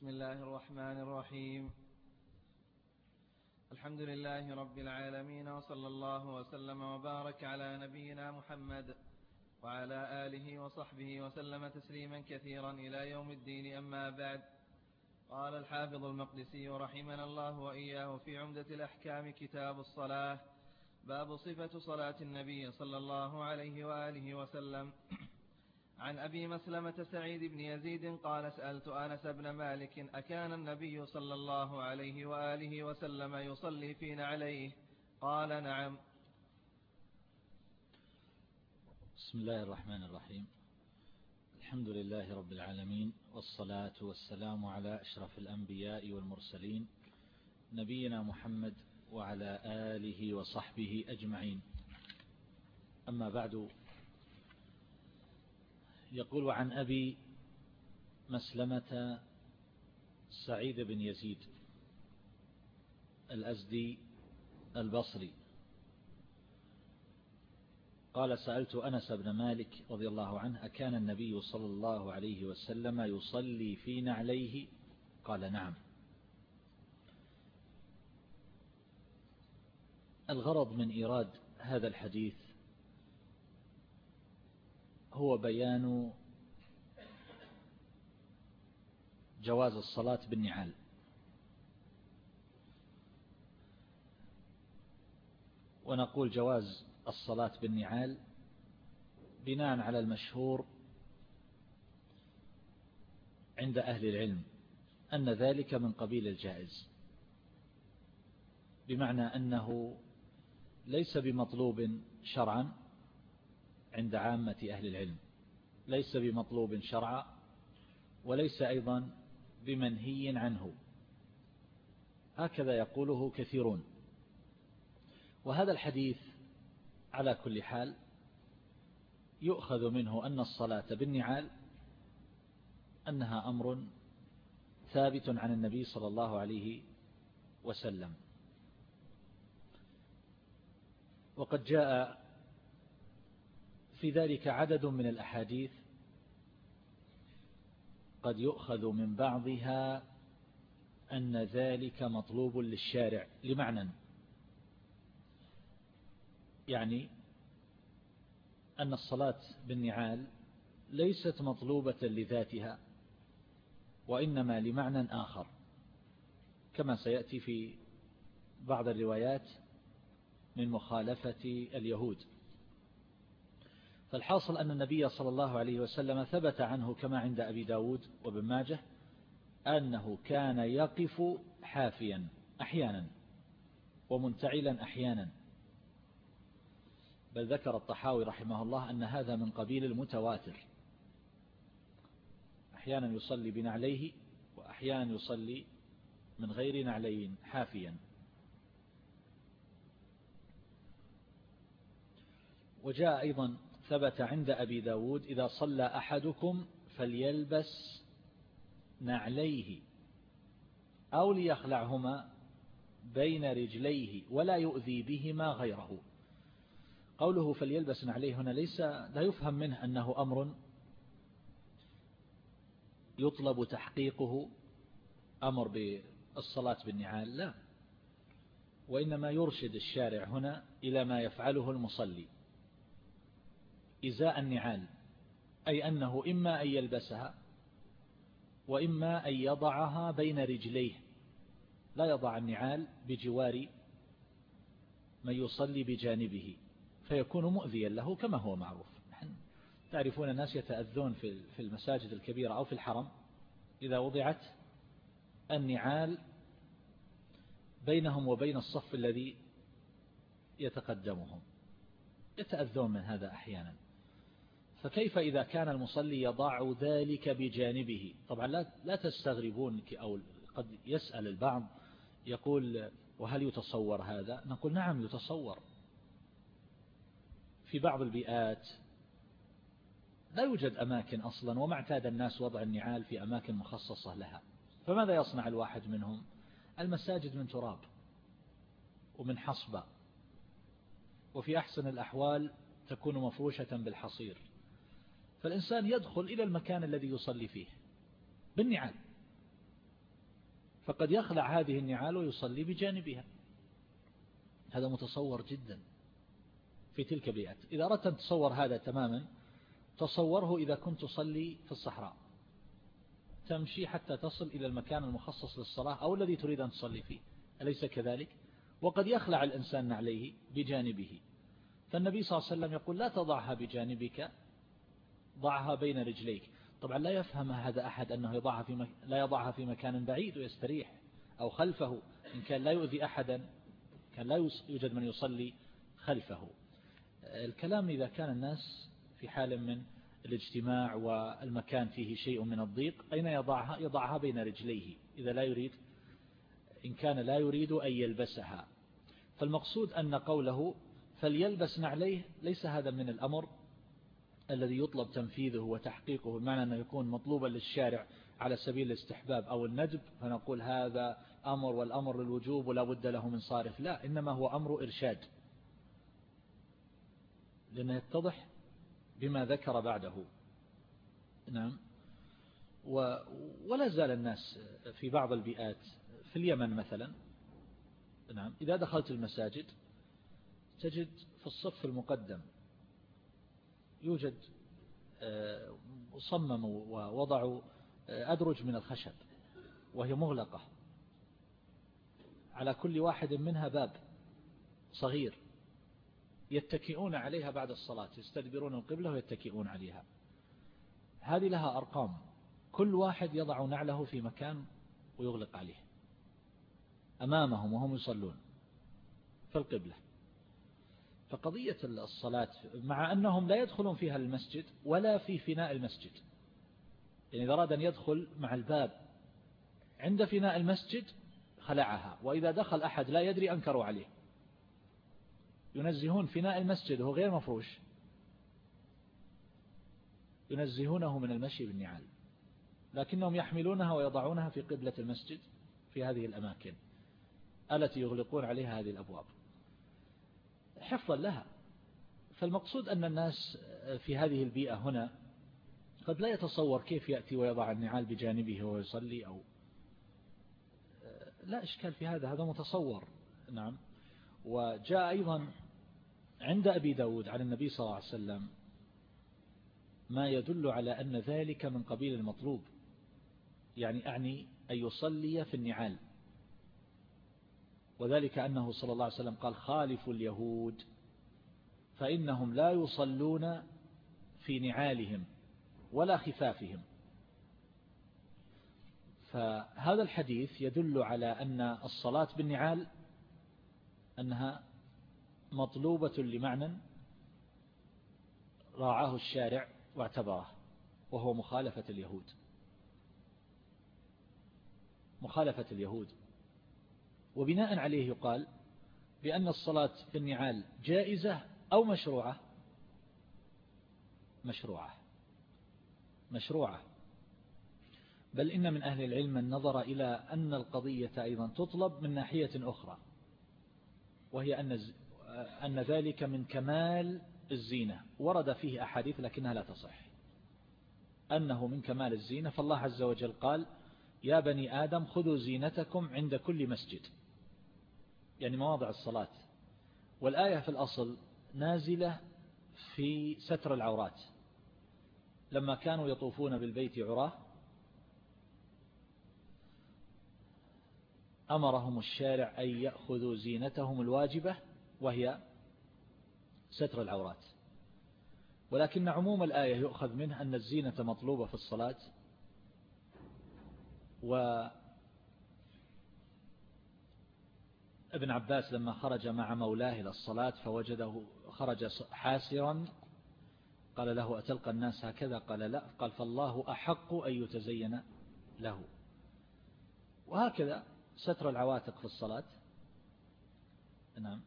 بسم الله الرحمن الرحيم. الحمد لله رب العالمين وصلى الله وسلم وبارك على نبينا محمد وعلى آله وصحبه وسلم تسليما كثيرا إلى يوم الدين. أما بعد قال الحافظ المقدسي رحمنا الله وإياه في عمدة الأحكام كتاب الصلاة باب صفة صلاة النبي صلى الله عليه وآله وسلم. عن أبي مسلمة سعيد بن يزيد قال سألت أنس بن مالك أكان النبي صلى الله عليه وآله وسلم يصلي فينا عليه؟ قال نعم. بسم الله الرحمن الرحيم. الحمد لله رب العالمين والصلاة والسلام على أشرف الأنبياء والمرسلين نبينا محمد وعلى آله وصحبه أجمعين. أما بعد يقول عن أبي مسلمة سعيد بن يزيد الأزدي البصري. قال سألت أنس بن مالك رضي الله عنه أكان النبي صلى الله عليه وسلم يصلي في نعليه؟ قال نعم. الغرض من إيراد هذا الحديث هو بيان جواز الصلاة بالنعال. ونقول جواز الصلاة بالنعال بناء على المشهور عند أهل العلم أن ذلك من قبيل الجائز بمعنى أنه ليس بمطلوب شرعا عند عامة أهل العلم ليس بمطلوب شرعا وليس أيضا بمنهي عنه. هكذا يقوله كثيرون. وهذا الحديث على كل حال يؤخذ منه أن الصلاة بالنعال أنها أمر ثابت عن النبي صلى الله عليه وسلم. وقد جاء في ذلك عدد من الأحاديث قد يؤخذ من بعضها أن ذلك مطلوب للشارع. لمعنى يعني أن الصلاة بالنعال ليست مطلوبة لذاتها وإنما لمعنى آخر. كما سيأتي في بعض الروايات من مخالفة اليهود. فالحاصل أن النبي صلى الله عليه وسلم ثبت عنه كما عند أبي داود وابن ماجه أنه كان يقف حافيا أحيانا ومنتعلا أحيانا. بل ذكر الطحاوي رحمه الله أن هذا من قبيل المتواتر. أحيانا يصلي بنعليه وأحيانا يصلي من غير نعلين حافيا. وجاء أيضا ثبت عند أبي داود إذا صلى أحدكم فليلبس نعليه أو ليخلعهما بين رجليه ولا يؤذي بهما غيره. قوله فليلبس نعليه هنا ليس لا يفهم منه أنه أمر يطلب تحقيقه أمر بالصلاة بالنعال لا. وإنما يرشد الشارع هنا إلى ما يفعله المصلي. إزاء النعال أي أنه إما أن يلبسها وإما أن يضعها بين رجليه. لا يضع النعال بجوار من يصلي بجانبه فيكون مؤذيا له كما هو معروف. تعرفون الناس يتأذون في المساجد الكبيرة أو في الحرم إذا وضعت النعال بينهم وبين الصف الذي يتقدمهم. يتأذون من هذا أحيانا. فكيف إذا كان المصلي يضع ذلك بجانبه؟ طبعا لا لا تستغربون أو قد يسأل البعض يقول وهل يتصور هذا؟ نقول نعم يتصور. في بعض البيئات لا يوجد أماكن أصلا وما اعتاد الناس وضع النعال في أماكن مخصصة لها. فماذا يصنع الواحد منهم؟ المساجد من تراب ومن حصبة وفي أحسن الأحوال تكون مفروشة بالحصير. فالإنسان يدخل إلى المكان الذي يصلي فيه بالنعال فقد يخلع هذه النعال ويصلي بجانبها. هذا متصور جدا في تلك البيئات. إذا أردت أن تصور هذا تماما تصوره إذا كنت تصلي في الصحراء. تمشي حتى تصل إلى المكان المخصص للصلاة أو الذي تريد أن تصلي فيه. أليس كذلك؟ وقد يخلع الإنسان عليه بجانبه. فالنبي صلى الله عليه وسلم يقول لا تضعها بجانبك ضعها بين رجليك. طبعا لا يفهم هذا أحد أنه يضعها في مك... لا يضعها في مكان بعيد ويستريح أو خلفه إن كان لا يؤذي أحدا كان لا يوجد من يصلي خلفه. الكلام إذا كان الناس في حال من الاجتماع والمكان فيه شيء من الضيق أين يضعها؟ يضعها بين رجليه إذا لا يريد إن كان لا يريد أن يلبسها. فالمقصود أن قوله فليلبس نعليه ليس هذا من الأمر. الذي يطلب تنفيذه وتحقيقه بمعنى أنه يكون مطلوبا للشارع على سبيل الاستحباب أو الندب فنقول هذا أمر والأمر للوجوب ولا بد له من صارف. لا إنما هو أمر إرشاد. لأنه يتضح بما ذكر بعده. نعم. ولا زال الناس في بعض البيئات في اليمن مثلا نعم إذا دخلت المساجد تجد في الصف المقدم يوجد آه، صمموا ووضعوا آه، أدرج من الخشب وهي مغلقة. على كل واحد منها باب صغير يتكئون عليها بعد الصلاة يستدبرون القبلة ويتكئون عليها. هذه لها أرقام. كل واحد يضع نعله في مكان ويغلق عليه أمامهم وهم يصلون في القبلة. فقضية الصلاة مع أنهم لا يدخلون فيها المسجد ولا في فناء المسجد. يعني إذا أراد أن يدخل مع الباب عند فناء المسجد خلعها وإذا دخل أحد لا يدري أنكروا عليه. ينزهون فناء المسجد وهو غير مفروش. ينزهونه من المشي بالنعال. لكنهم يحملونها ويضعونها في قبلة المسجد في هذه الأماكن التي يغلقون عليها هذه الأبواب. حفظا لها. فالمقصود أن الناس في هذه البيئة هنا قد لا يتصور كيف يأتي ويضع النعال بجانبه ويصلي أو لا إشكال في هذا هذا متصور. نعم. وجاء أيضا عند أبي داود عن النبي صلى الله عليه وسلم ما يدل على أن ذلك من قبيل المطلوب. يعني أعني أن يصلي في النعال. وذلك أنه صلى الله عليه وسلم قال خالفوا اليهود فإنهم لا يصلون في نعالهم ولا خفافهم. فهذا الحديث يدل على أن الصلاة بالنعال أنها مطلوبة لمعنى راعاه الشارع واعتبره وهو مخالفة اليهود. مخالفة اليهود. وبناء عليه يقال بأن الصلاة في النعال جائزة أو مشروعة؟ مشروعة. مشروعة. بل إن من أهل العلم النظر إلى أن القضية أيضا تطلب من ناحية أخرى وهي أن أن ذلك من كمال الزينة. ورد فيه أحاديث لكنها لا تصح. أنه من كمال الزينة فالله عز وجل قال يا بني آدم خذوا زينتكم عند كل مسجد. يعني مواضع الصلاة. والآية في الأصل نازلة في ستر العورات. لما كانوا يطوفون بالبيت عراه أمرهم الشارع أن يأخذوا زينتهم الواجبة وهي ستر العورات. ولكن عموم الآية يؤخذ منه أن الزينة مطلوبة في الصلاة ابن عباس لما خرج مع مولاه إلى الصلاة فوجده خرج حاسرا قال له أتلقى الناس هكذا؟ قال لا. قال فالله أحق أن يتزين له. وهكذا ستر العواتق في الصلاة. نعم.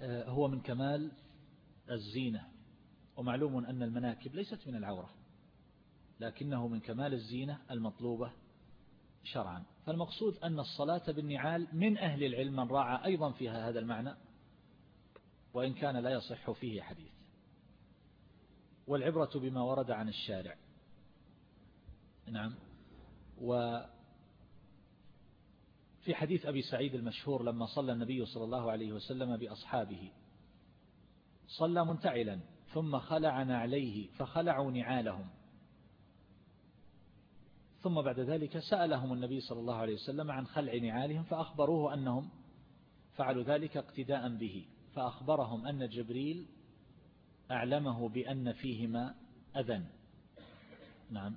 آه، هو من كمال الزينة. ومعلوم أن المناكب ليست من العورة لكنه من كمال الزينة المطلوبة شرعا. فالمقصود أن الصلاة بالنعال من أهل العلم من راعى أيضا فيها هذا المعنى وإن كان لا يصح فيه حديث. والعبرة بما ورد عن الشارع. نعم. في حديث أبي سعيد المشهور لما صلى النبي صلى الله عليه وسلم بأصحابه صلى منتعلا ثم خلع نعليه فخلعوا نعالهم. ثم بعد ذلك سألهم النبي صلى الله عليه وسلم عن خلع نعالهم فأخبروه أنهم فعلوا ذلك اقتداء به فأخبرهم أن جبريل أعلمه بأن فيهما أذن نعم.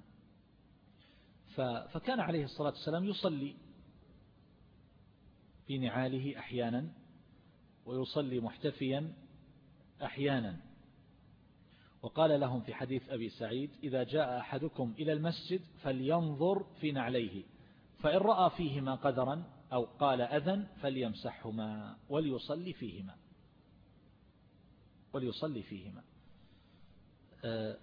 فكان عليه الصلاة والسلام يصلي في نعاله أحيانا ويصلي محتفيا أحيانا. وقال لهم في حديث أبي سعيد إذا جاء أحدكم إلى المسجد فلينظر في نعليه فإن رأى فيهما قدرا أو قال أذن فليمسحهما وليصلي فيهما. وليصلي فيهما. آه،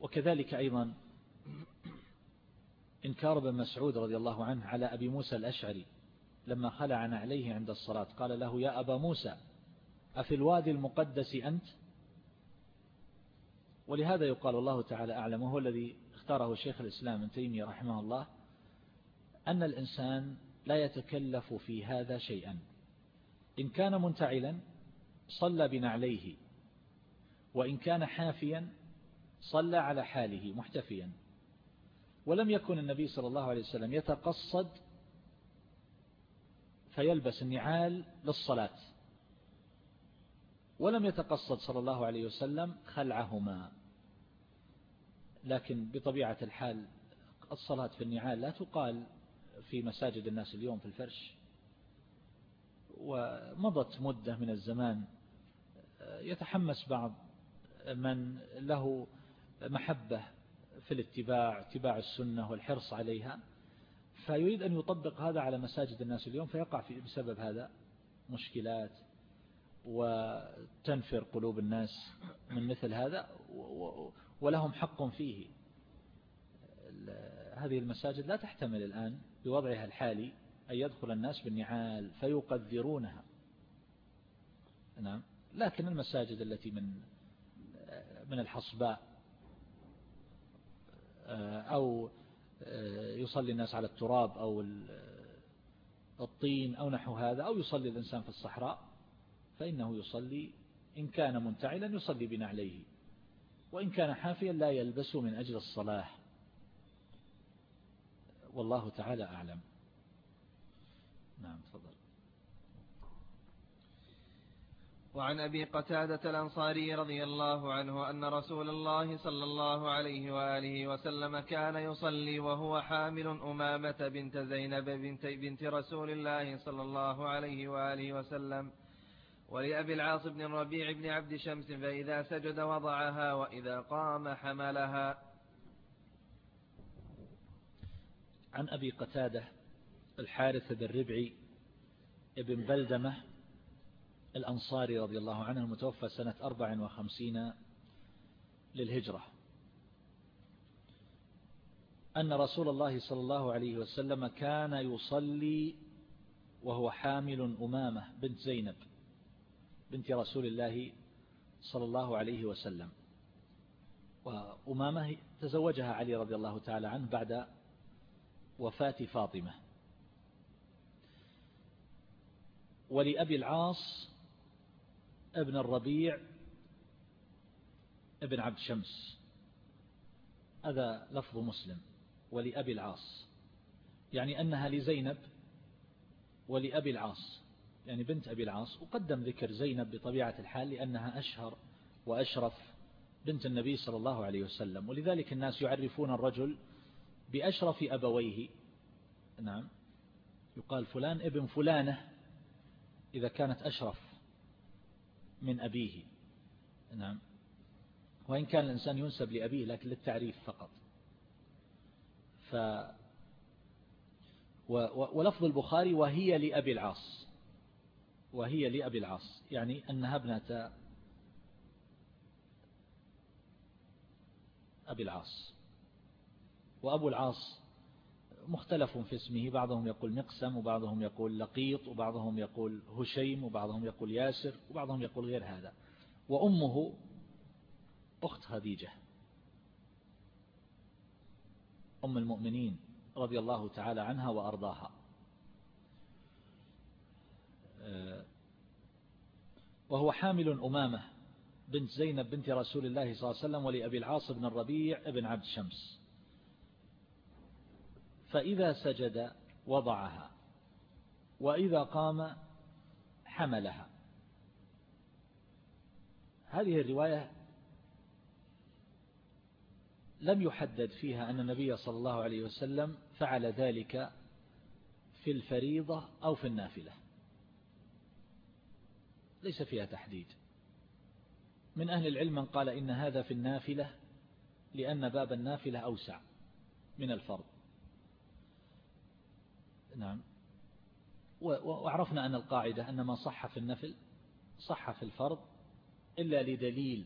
وكذلك أيضا إنكار بن مسعود رضي الله عنه على أبي موسى الأشعري لما خلع عليه عند الصلاة قال له يا أبا موسى أفي الوادي المقدس أنت؟ ولهذا يقال الله تعالى أعلم وهو الذي اختاره شيخ الإسلام ابن تيمية رحمه الله أن الإنسان لا يتكلف في هذا شيئا. إن كان منتعلا صلى بنعليه وإن كان حافيا صلى على حاله محتفيا. ولم يكن النبي صلى الله عليه وسلم يتقصد فيلبس النعال للصلاة ولم يتقصد صلى الله عليه وسلم خلعهما. لكن بطبيعة الحال الصلاة في النعال لا تقال في مساجد الناس اليوم في الفرش. ومضت مدة من الزمان. يتحمس بعض من له محبة في الاتباع اتباع السنة والحرص عليها. فيريد أن يطبق هذا على مساجد الناس اليوم فيقع في بسبب هذا مشكلات وتنفر قلوب الناس من مثل هذا. ولهم حق فيه. هذه المساجد لا تحتمل الآن بوضعها الحالي أن يدخل الناس بالنعال فيقذرونها نعم. لكن المساجد التي من من الحصباء أو يصلي الناس على التراب أو الطين أو نحو هذا أو يصلي الإنسان في الصحراء فإنه يصلي إن كان منتعلا يصلي بنعليه. وإن كان حافيا لا يلبسه من أجل الصلاة. والله تعالى أعلم. نعم تفضل. وعن أبي قتادة الأنصاري رضي الله عنه أن رسول الله صلى الله عليه وآله وسلم كان يصلي وهو حامل أمامة بنت زينب بنت, بنت رسول الله صلى الله عليه وآله وسلم. ولأبي العاص بن الربيع بن عبد شمس فإذا سجد وضعها وإذا قام حملها. عن أبي قتادة الحارث بن ربعي ابن بلدمة الأنصاري رضي الله عنه المتوفى سنة 54 للهجرة. أن رسول الله صلى الله عليه وسلم كان يصلي وهو حامل أمامة بنت زينب. بنت رسول الله صلى الله عليه وسلم. وأمامة تزوجها علي رضي الله تعالى عنه بعد وفاة فاطمة. ولأبي العاص ابن الربيع ابن عبد شمس. هذا لفظ مسلم ولأبي العاص. يعني أنها لزينب ولأبي العاص. يعني بنت أبي العاص وقدم ذكر زينب بطبيعة الحال لأنها أشهر وأشرف بنت النبي صلى الله عليه وسلم. ولذلك الناس يعرفون الرجل بأشرف أبويه. نعم. يقال فلان ابن فلانة إذا كانت أشرف من أبيه. نعم. وإن كان الإنسان ينسب لأبيه لكن للتعريف فقط. ف ولفظ البخاري وهي لأبي العاص. وهي لأبي العاص يعني أنها ابنة أبي العاص. وأبو العاص مختلف في اسمه بعضهم يقول مقسم وبعضهم يقول لقيط وبعضهم يقول هشيم وبعضهم يقول ياسر وبعضهم يقول غير هذا. وأمه أخت خديجة. أم المؤمنين رضي الله تعالى عنها وأرضاها. وهو حامل أمامة بنت زينب بنت رسول الله صلى الله عليه وسلم ولأبي العاص بن الربيع بن عبد شمس فإذا سجد وضعها وإذا قام حملها. هذه الرواية لم يحدد فيها أن النبي صلى الله عليه وسلم فعل ذلك في الفريضة أو في النافلة. ليس فيها تحديد. من أهل العلم من قال إن هذا في النافلة لأن باب النافلة أوسع من الفرض. نعم. وعرفنا أن القاعدة أن ما صح في النفل صح في الفرض إلا لدليل.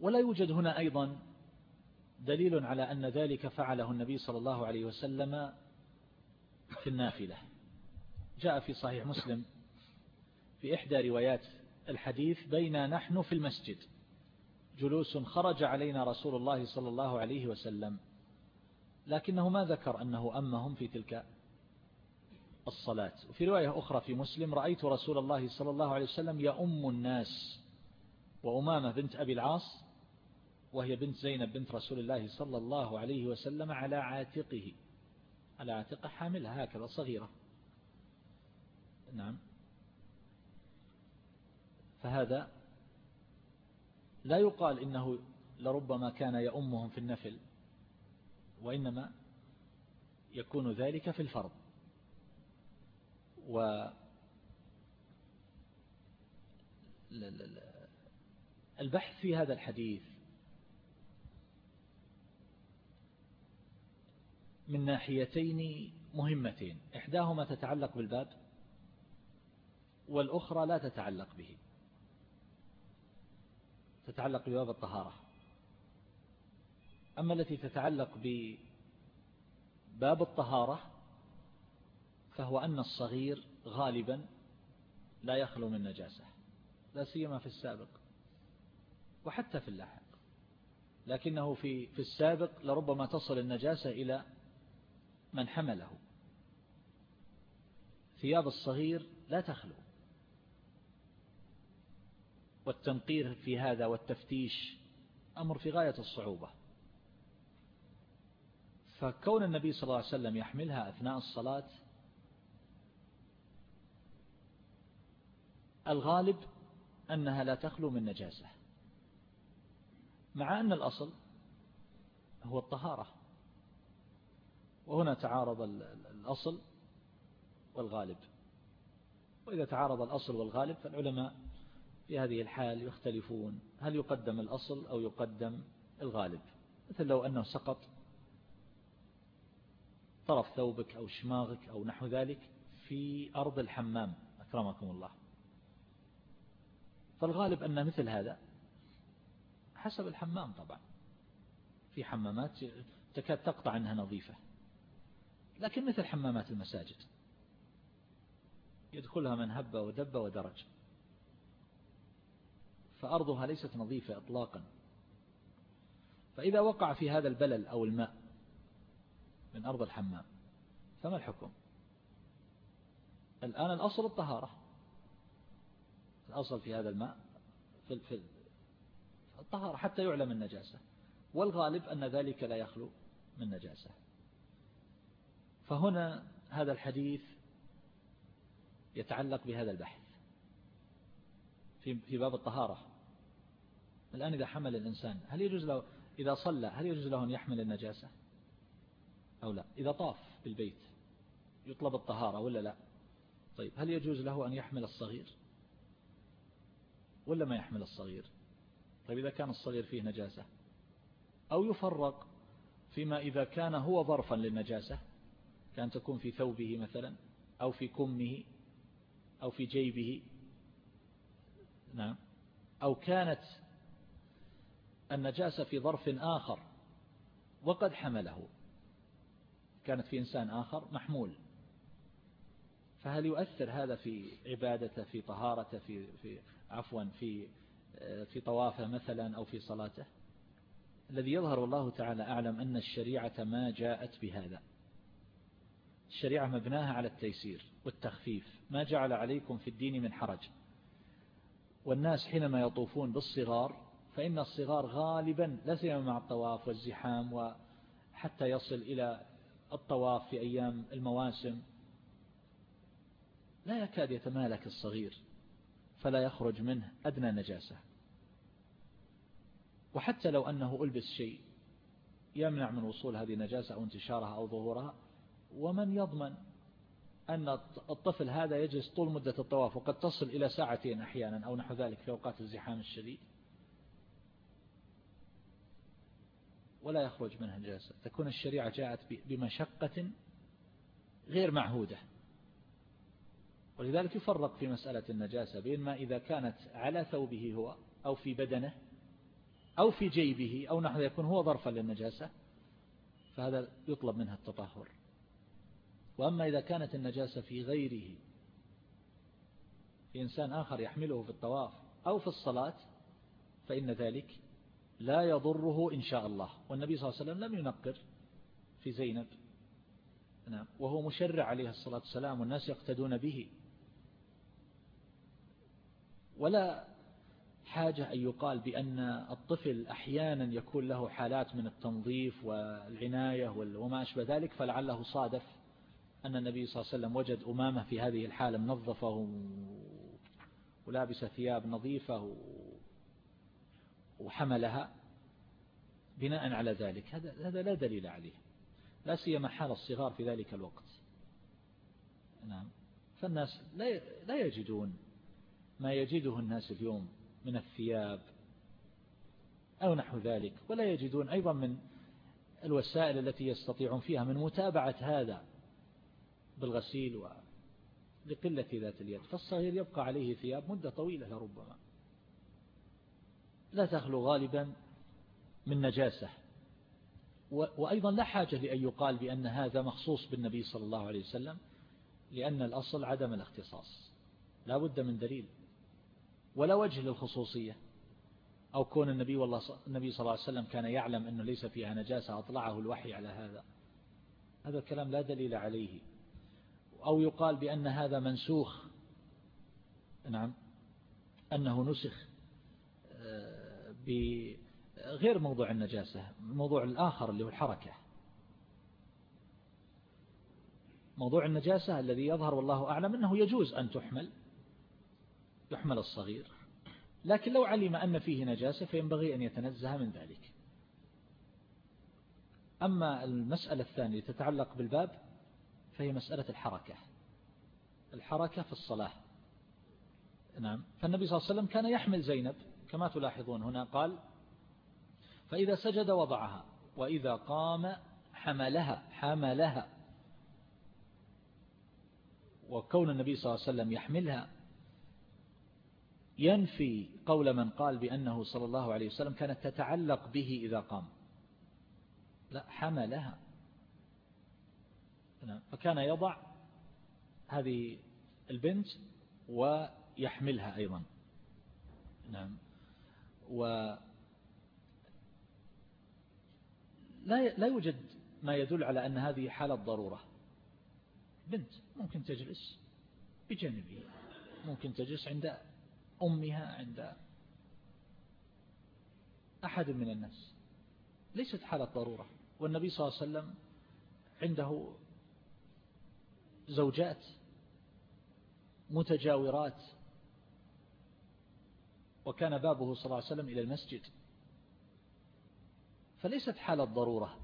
ولا يوجد هنا أيضا دليل على أن ذلك فعله النبي صلى الله عليه وسلم في النافلة. جاء في صحيح مسلم في إحدى روايات الحديث بين نحن في المسجد. جلوس خرج علينا رسول الله صلى الله عليه وسلم. لكنه ما ذكر أنه أمهم في تلك الصلاة. وفي رواية أخرى في مسلم رأيت رسول الله صلى الله عليه وسلم يأم الناس. وأمامة بنت أبي العاص وهي بنت زينب بنت رسول الله صلى الله عليه وسلم على عاتقه. على عاتقة حاملها هكذا صغيرة. نعم. فهذا لا يقال إنه لربما كان يأمهم في النفل وإنما يكون ذلك في الفرض. و البحث في هذا الحديث من ناحيتين مهمتين إحداهما تتعلق بالباب والأخرى لا تتعلق به. تتعلق بباب الطهارة. أما التي تتعلق بباب الطهارة فهو أن الصغير غالبا لا يخلو من نجاسة لا سيما في السابق وحتى في اللاحق لكنه في في السابق لربما تصل النجاسة إلى من حمله. ثياب الصغير لا تخلو. والتنقير في هذا والتفتيش أمر في غاية الصعوبة. فكون النبي صلى الله عليه وسلم يحملها أثناء الصلاة الغالب أنها لا تخلو من نجاسة مع أن الأصل هو الطهارة. وهنا تعارض الأصل والغالب. وإذا تعارض الأصل والغالب فالعلماء في هذه الحال يختلفون هل يقدم الأصل أو يقدم الغالب؟ مثل لو أنه سقط طرف ثوبك أو شماغك أو نحو ذلك في أرض الحمام أكرمكم الله. فالغالب أن مثل هذا حسب الحمام طبعا. في حمامات تكاد تقطع أنها نظيفة لكن مثل حمامات المساجد يدخلها من هب ودب ودرج. فأرضها ليست نظيفة إطلاقا. فإذا وقع في هذا البلل أو الماء من أرض الحمام فما الحكم؟ الآن الأصل الطهارة. الأصل في هذا الماء في الطهارة حتى يعلم النجاسة والغالب أن ذلك لا يخلو من نجاسة. فهنا هذا الحديث يتعلق بهذا البحث في باب الطهارة. الآن إذا حمل الإنسان هل يجوز له إذا صلى هل يجوز له أن يحمل النجاسة؟ أو لا؟ إذا طاف بالبيت يطلب الطهارة ولا لا؟ طيب هل يجوز له أن يحمل الصغير؟ ولا ما يحمل الصغير؟ طيب إذا كان الصغير فيه نجاسة. أو يفرق فيما إذا كان هو ظرفا للنجاسة كان تكون في ثوبه مثلا أو في كمه أو في جيبه. نعم. أو كانت النجاسة في ظرف آخر وقد حمله. كانت في إنسان آخر محمول. فهل يؤثر هذا في عبادته في طهارته في, في عفوا في في طوافه مثلا أو في صلاته؟ الذي يظهر الله تعالى أعلم أن الشريعة ما جاءت بهذا. الشريعة مبناها على التيسير والتخفيف. ما جعل عليكم في الدين من حرج. والناس حينما يطوفون بالصغار فإن الصغار غالبا لا سيما مع الطواف والزحام وحتى يصل إلى الطواف في أيام المواسم لا يكاد يتمالك الصغير فلا يخرج منه أدنى نجاسة. وحتى لو أنه ألبس شيء يمنع من وصول هذه النجاسة أو انتشارها أو ظهورها ومن يضمن أن الطفل هذا يجلس طول مدة الطواف وقد تصل إلى ساعتين أحيانا أو نحو ذلك في أوقات الزحام الشديد. ولا يخرج منها الجاسة تكون الشريعة جاءت بمشقة غير معهودة. ولذلك يفرق في مسألة النجاسة بين ما إذا كانت على ثوبه هو أو في بدنه أو في جيبه أو نحو يكون هو ظرفا للنجاسة فهذا يطلب منها التطهر. وأما إذا كانت النجاسة في غيره في إنسان آخر يحمله في الطواف أو في الصلاة فإن ذلك لا يضره إن شاء الله. والنبي صلى الله عليه وسلم لم ينقر في زينب. نعم. وهو مشرع عليه الصلاة والسلام والناس يقتدون به. ولا حاجة أن يقال بأن الطفل أحيانا يكون له حالات من التنظيف والعناية وما أشبه ذلك فلعله صادف أن النبي صلى الله عليه وسلم وجد أمامه في هذه الحالة منظفة ولابس ثياب نظيفة وحملها بناء على ذلك. هذا هذا لا دليل عليه. لا سيما حال الصغار في ذلك الوقت. نعم. فالناس لا لا يجدون ما يجده الناس اليوم من الثياب أو نحو ذلك. ولا يجدون أيضا من الوسائل التي يستطيعون فيها من متابعة هذا بالغسيل لقلة ذات اليد. فالصغير يبقى عليه ثياب مدة طويلة لربما. لا تخلو غالبا من نجاسة. وأيضا لا حاجة لأن يقال بأن هذا مخصوص بالنبي صلى الله عليه وسلم لأن الأصل عدم الاختصاص. لا بد من دليل. ولا وجه للخصوصية. أو كون النبي والله النبي صلى الله عليه وسلم كان يعلم أنه ليس فيها نجاسة أطلعه الوحي على هذا. هذا الكلام لا دليل عليه. أو يقال بأن هذا منسوخ. نعم. أنه نسخ. بغير موضوع النجاسة الموضوع الآخر اللي هو الحركة. موضوع النجاسة الذي يظهر والله أعلم أنه يجوز أن تحمل يحمل الصغير. لكن لو علم أن فيه نجاسة فينبغي أن يتنزه من ذلك. أما المسألة الثانية تتعلق بالباب فهي مسألة الحركة. الحركة في الصلاة. نعم. فالنبي صلى الله عليه وسلم كان يحمل زينب. كما تلاحظون هنا قال فإذا سجد وضعها وإذا قام حملها حملها. وكون النبي صلى الله عليه وسلم يحملها ينفي قول من قال بأنه صلى الله عليه وسلم كانت تتعلق به إذا قام. لا حملها. فكان يضع هذه البنت ويحملها أيضا. نعم. و لا لا يوجد ما يدل على أن هذه حالة ضرورة. بنت ممكن تجلس بجانبه ممكن تجلس عند أمها عند أحد من الناس. ليست حالة ضرورة. والنبي صلى الله عليه وسلم عنده زوجات متجاورات وكان بابه صلى الله عليه وسلم إلى المسجد. فليست حالة ضرورة.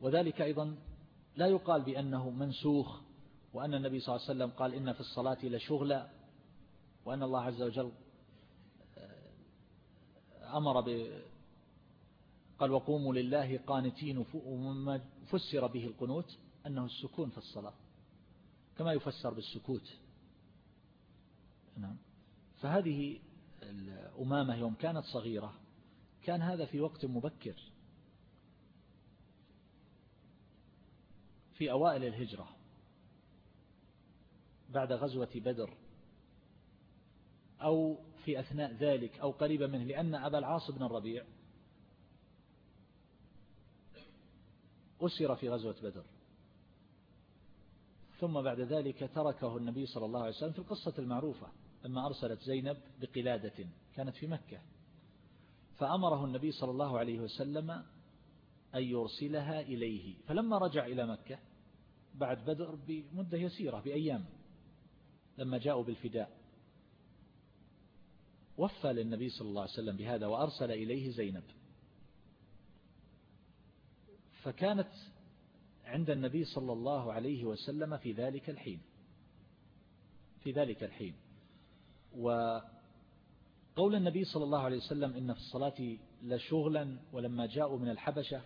وذلك أيضا لا يقال بأنه منسوخ وأن النبي صلى الله عليه وسلم قال إن في الصلاة لشغلا وأن الله عز وجل آه، أمر ب قال وقوموا لله قانتين ومما فسر به القنوت أنه السكون في الصلاة كما يفسر بالسكوت. نعم. فهذه الأمامة يوم كانت صغيرة كان هذا في وقت مبكر. في أوائل الهجرة بعد غزوة بدر أو في أثناء ذلك أو قريبا منه لأن أبا العاص بن الربيع أسر في غزوة بدر. ثم بعد ذلك تركه النبي صلى الله عليه وسلم في القصة المعروفة. لما أرسلت زينب بقلادة كانت في مكة. فأمره النبي صلى الله عليه وسلم أن يرسلها إليه. فلما رجع إلى مكة بعد بدر بمدة يسيرة بأيام لما جاءوا بالفداء وفى للنبي صلى الله عليه وسلم بهذا وأرسل إليه زينب. فكانت عند النبي صلى الله عليه وسلم في ذلك الحين في ذلك الحين. وقول النبي صلى الله عليه وسلم إن في الصلاة لشغلا ولما جاءوا من الحبشة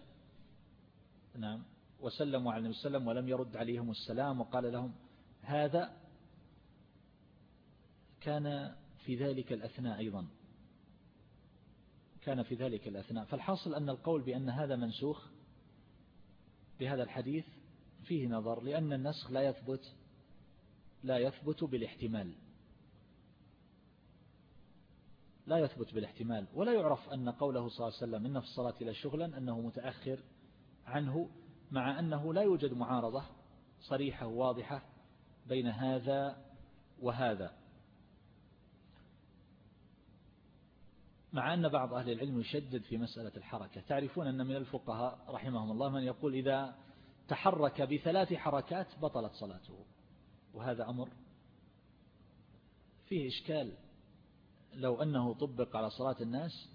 نعم وسلموا على النبي صلى الله عليه وسلم ولم يرد عليهم السلام وقال لهم هذا كان في ذلك الأثناء أيضا. كان في ذلك الأثناء. فالحاصل أن القول بأن هذا منسوخ بهذا الحديث فيه نظر لأن النسخ لا يثبت لا يثبت بالاحتمال. لا يثبت بالاحتمال ولا يعرف أن قوله صلى الله عليه وسلم إن في الصلاة لا شغلا أنه متأخر عنه مع أنه لا يوجد معارضة صريحة واضحة بين هذا وهذا. مع أن بعض أهل العلم يشدد في مسألة الحركة. تعرفون أن من الفقهاء رحمهم الله من يقول إذا تحرك بثلاث حركات بطلت صلاته. وهذا أمر فيه إشكال لو أنه طبق على صلاة الناس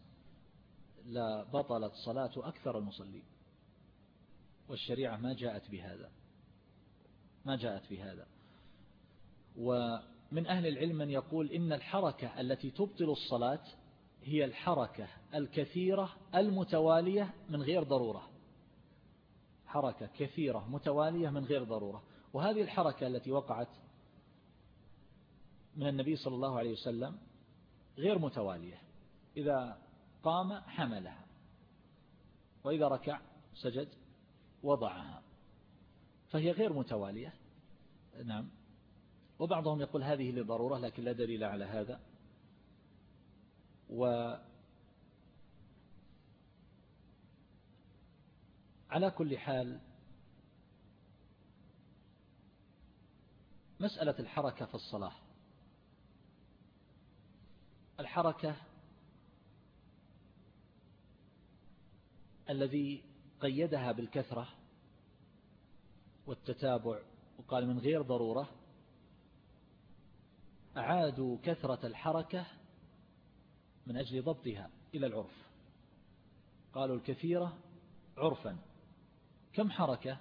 لبطلت صلاة أكثر المصلين. والشريعة ما جاءت بهذا. ما جاءت بهذا. ومن أهل العلم من يقول إن الحركة التي تبطل الصلاة هي الحركة الكثيرة المتوالية من غير ضرورة. حركة كثيرة متوالية من غير ضرورة. وهذه الحركة التي وقعت من النبي صلى الله عليه وسلم غير متوالية. إذا قام حملها وإذا ركع سجد وضعها فهي غير متوالية. نعم. وبعضهم يقول هذه لضرورة لكن لا دليل على هذا. و على كل حال مسألة الحركة في الصلاة. الحركة الذي قيدها بالكثرة والتتابع وقال من غير ضرورة أعادوا كثرة الحركة من أجل ضبطها إلى العرف. قالوا الكثيرة عرفا. كم حركة؟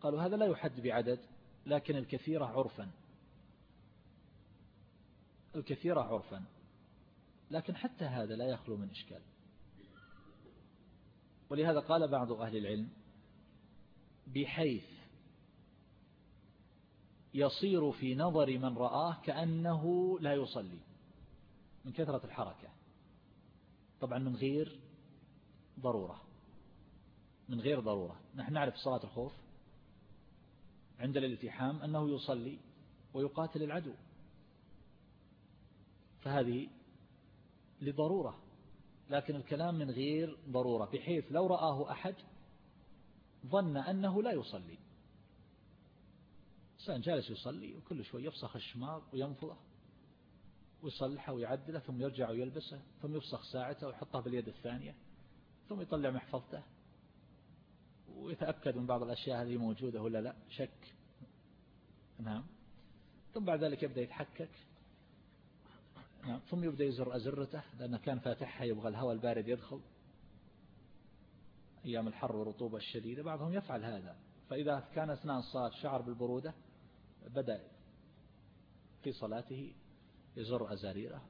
قالوا هذا لا يحد بعدد لكن الكثيرة عرفا. الكثيرة عرفا. لكن حتى هذا لا يخلو من إشكال. ولهذا قال بعض أهل العلم بحيث يصير في نظر من رآه كأنه لا يصلي من كثرة الحركة. طبعا من غير ضرورة. من غير ضرورة. نحن نعرف صلاة الخوف عند الالتحام أنه يصلي ويقاتل العدو. فهذه لضرورة لكن الكلام من غير ضرورة بحيث لو رآه أحد ظن أنه لا يصلي. إنسان جالس يصلي وكل شوي يفسخ الشماغ وينفضه ويصلحه ويعدله ثم يرجع ويلبسه ثم يفسخ ساعته ويحطها باليد الثانية ثم يطلع محفظته ويتأكد من بعض الأشياء هذه موجودة ولا لا شك. نعم. ثم بعد ذلك يبدأ يتحكك. نعم. ثم يبدأ يزر أزرته لأنه كان فاتحها يبغى الهواء البارد يدخل. أيام الحر والرطوبة الشديدة بعضهم يفعل هذا. فإذا كان أثناء الصلاة شعر بالبرودة بدأ في صلاته يزر أزاريره.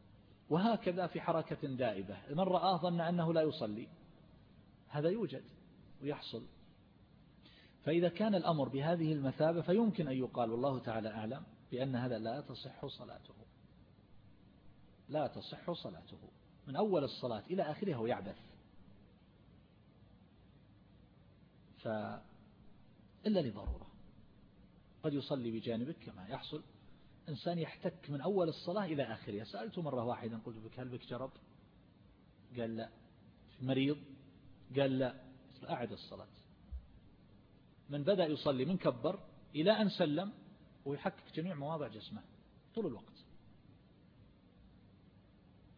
وهكذا في حركة دائبة. من رآه ظن أنه لا يصلي. هذا يوجد ويحصل. فإذا كان الأمر بهذه المثابة فيمكن أن يقال والله تعالى أعلم بأن هذا لا تصح صلاته. لا تصح صلاته. من أول الصلاة إلى آخرها ويعبث فإلا لضرورة. قد يصلي بجانبك كما يحصل. إنسان يحتك من أول الصلاة إلى آخرها. سألت مرة واحدا قلت بك هل بك جرب؟ قال لا. مريض قال لا. أعد الصلاة. من بدأ يصلي من كبر إلى أن سلم ويحكك جميع مواضع جسمه طول الوقت.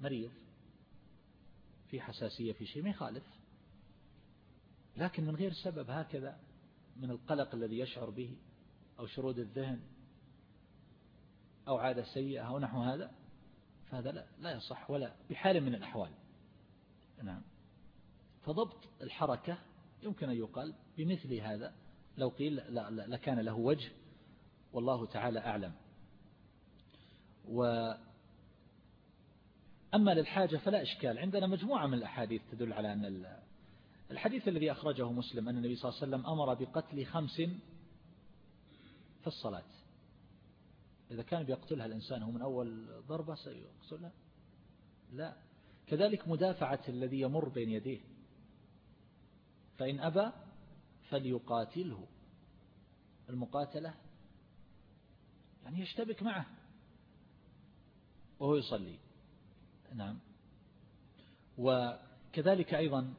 مريض في حساسية في شيء ما يخالف. لكن من غير سبب هكذا من القلق الذي يشعر به أو شرود الذهن أو عادة سيئة أو نحو هذا فهذا لا, لا يصح ولا بحال من الأحوال. نعم. فضبط الحركة يمكن أن يقال بمثل هذا. لو قيل لكان له وجه والله تعالى أعلم. و أما للحاجة فلا إشكال. عندنا مجموعة من الأحاديث تدل على أن الحديث الذي أخرجه مسلم أن النبي صلى الله عليه وسلم أمر بقتل خمس في الصلاة. إذا كان بيقتلها الإنسان هو من أول ضربة سيقتلها؟ لا. كذلك مدافعة الذي يمر بين يديه. فإن أبى فليقاتله. المقاتلة يعني يشتبك معه وهو يصلي. نعم. وكذلك أيضا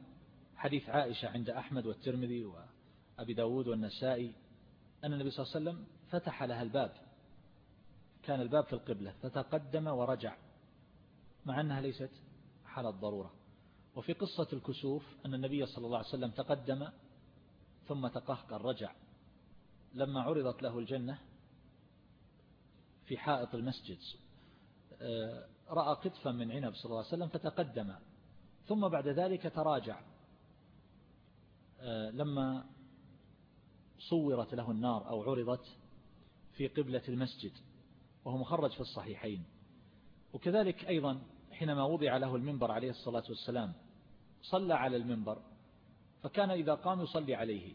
حديث عائشة عند أحمد والترمذي وأبي داود والنسائي أن النبي صلى الله عليه وسلم فتح لها الباب. كان الباب في القبلة فتقدم ورجع مع أنها ليست حالة ضرورة وفي قصة الكسوف أن النبي صلى الله عليه وسلم تقدم ثم تقهقر رجع. لما عرضت له الجنة في حائط المسجد آه، رأى قطفا من عنب صلى الله عليه وسلم فتقدم ثم بعد ذلك تراجع. آه، لما صورت له النار أو عرضت في قبلة المسجد وهو مخرج في الصحيحين. وكذلك أيضا حينما وضع له المنبر عليه الصلاة والسلام صلى على المنبر فكان إذا قام يصلي عليه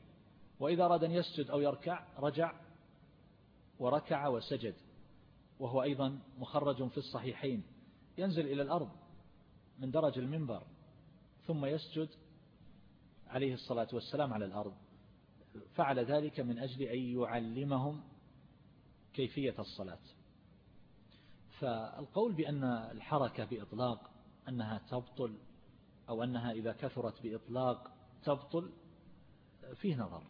وإذا أراد أن يسجد أو يركع رجع وركع وسجد وهو أيضا مخرج في الصحيحين. ينزل إلى الأرض من درج المنبر ثم يسجد عليه الصلاة والسلام على الأرض. فعل ذلك من أجل أن يعلمهم كيفية الصلاة. فالقول بأن الحركة بإطلاق أنها تبطل أو أنها إذا كثرت بإطلاق تبطل فيه نظر.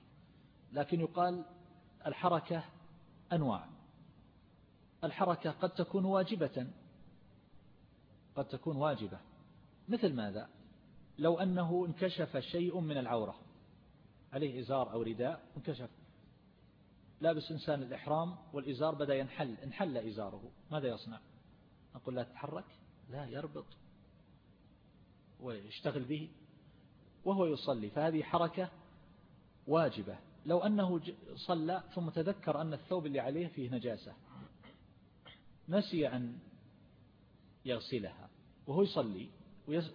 لكن يقال الحركة أنواع. الحركة قد تكون واجبة قد تكون واجبة. مثل ماذا؟ لو أنه انكشف شيء من العورة عليه إزار أو رداء انكشف. لابس إنسان الإحرام والإزار بدأ ينحل انحل إزاره. ماذا يصنع؟ نقول لا تتحرك لا يربط ويشتغل به وهو يصلي. فهذه حركة واجبة. لو أنه صلى ثم تذكر أن الثوب اللي عليه فيه نجاسة نسي أن يغسلها وهو يصلي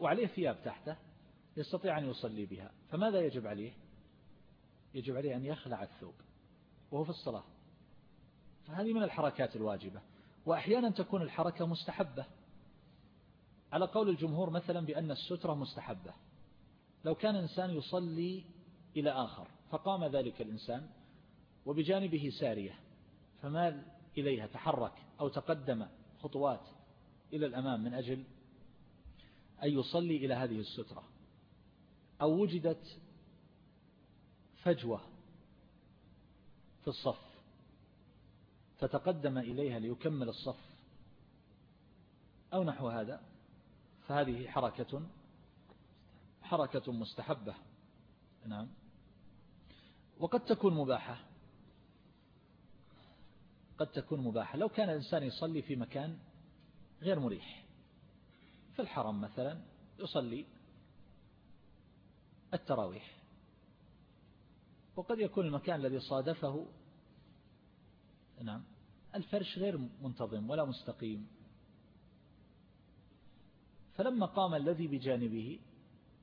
وعليه ثياب تحته يستطيع أن يصلي بها. فماذا يجب عليه؟ يجب عليه أن يخلع الثوب وهو في الصلاة. فهذه من الحركات الواجبة. وأحيانا تكون الحركة مستحبة. على قول الجمهور مثلا بأن السترة مستحبة. لو كان إنسان يصلي إلى آخر فقام ذلك الإنسان وبجانبه سارية فمال إليها تحرك أو تقدم خطوات إلى الأمام من أجل أن يصلي إلى هذه السترة أو وجدت فجوة في الصف فتقدم إليها ليكمل الصف أو نحو هذا فهذه حركة حركة مستحبة. نعم. وقد تكون مباحة. قد تكون مباحة. لو كان الإنسان يصلي في مكان غير مريح. في الحرم مثلا يصلي التراويح. وقد يكون المكان الذي صادفه نعم الفرش غير منتظم ولا مستقيم. فلما قام الذي بجانبه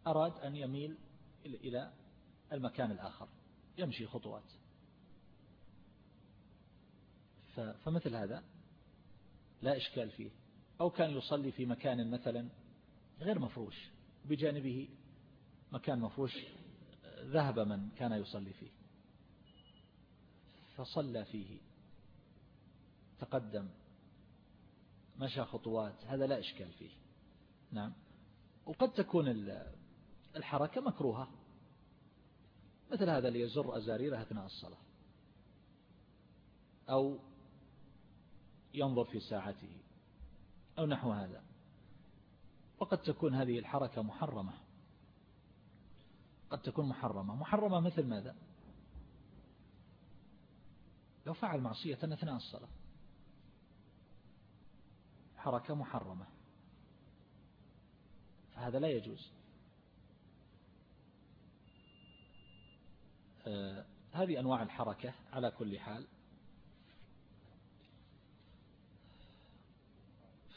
أراد أن يميل إلى المكان الآخر يمشي خطوات. فمثل هذا لا إشكال فيه. أو كان يصلي في مكان مثلا غير مفروش بجانبه مكان مفروش ذهب من كان يصلي فيه فصلى فيه تقدم مشى خطوات هذا لا إشكال فيه. نعم. وقد تكون الحركة مكروهة. مثل هذا ليزر أزاريره أثناء الصلاة. أو ينظر في ساعته. أو نحو هذا. وقد تكون هذه الحركة محرمة. قد تكون محرمة. محرمة مثل ماذا؟ لو فعل معصية أثناء الصلاة. حركة محرمة. فهذا لا يجوز. آه، هذه أنواع الحركة على كل حال.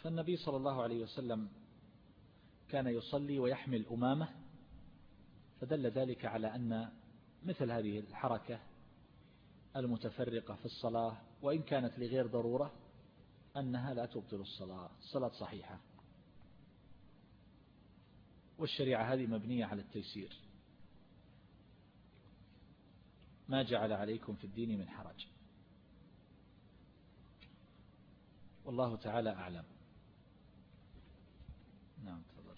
فالنبي صلى الله عليه وسلم كان يصلي ويحمل أمامه فدل ذلك على أن مثل هذه الحركة المتفرقة في الصلاة وإن كانت لغير ضرورة أنها لا تبطل الصلاة الصلاة صحيحة. والشريعة هذه مبنية على التيسير. ما جعل عليكم في الدين من حرج. والله تعالى أعلم. نعم تفضل.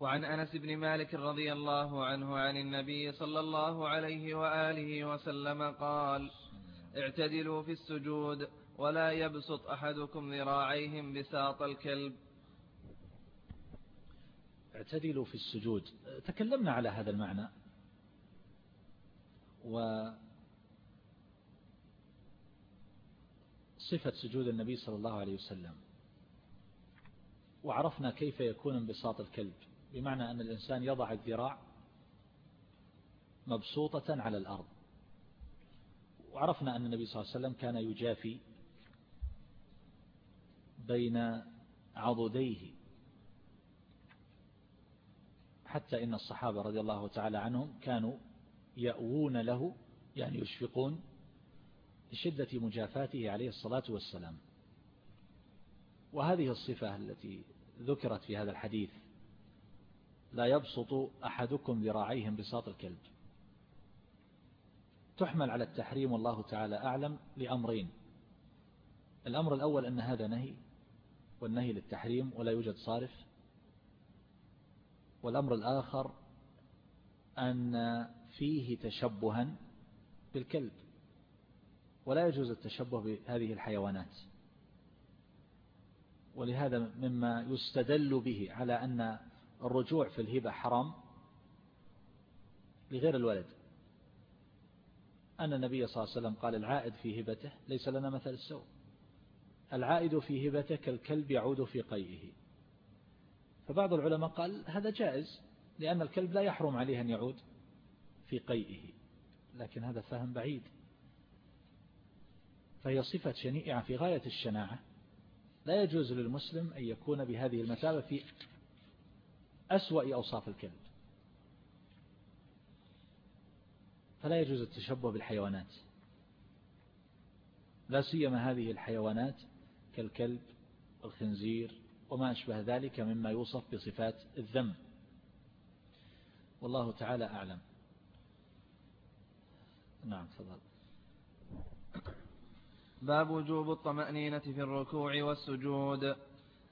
وعن أنس بن مالك رضي الله عنه عن النبي صلى الله عليه وآله وسلم قال اعتدلوا في السجود ولا يبسط أحدكم ذراعيهم بساط الكلب. اعتدلوا في السجود. تكلمنا على هذا المعنى. و صفة سجود النبي صلى الله عليه وسلم. وعرفنا كيف يكون انبساط الكلب بمعنى أن الإنسان يضع الذراع مبسوطة على الأرض. وعرفنا أن النبي صلى الله عليه وسلم كان يجافي بين عضديه. حتى إن الصحابة رضي الله تعالى عنهم كانوا يأوون له يعني يشفقون لشدة مجافاته عليه الصلاة والسلام. وهذه الصفة التي ذكرت في هذا الحديث لا يبسط أحدكم ذراعيه انبساط الكلب. تحمل على التحريم والله تعالى أعلم لأمرين. الأمر الأول أن هذا نهي والنهي للتحريم ولا يوجد صارف. والأمر الآخر أن فيه تشبها بالكلب. ولا يجوز التشبه بهذه الحيوانات. ولهذا مما يستدل به على أن الرجوع في الهبة حرام لغير الولد. أن النبي صلى الله عليه وسلم قال العائد في هبته ليس لنا مثل السوء. العائد في هبته كالكلب يعود في قيئه فبعض العلماء قال هذا جائز لأن الكلب لا يحرم عليه أن يعود في قيئه لكن هذا فهم بعيد. فهي صفة شنيعة في غاية الشناعة. لا يجوز للمسلم أن يكون بهذه المثابة في أسوأ أوصاف الكلب. فلا يجوز التشبه بالحيوانات. لا سيما هذه الحيوانات كالكلب الخنزير وما أشبه ذلك مما يوصف بصفات الذم. والله تعالى أعلم. نعم تفضل. باب وجوب الطمأنينة في الركوع والسجود.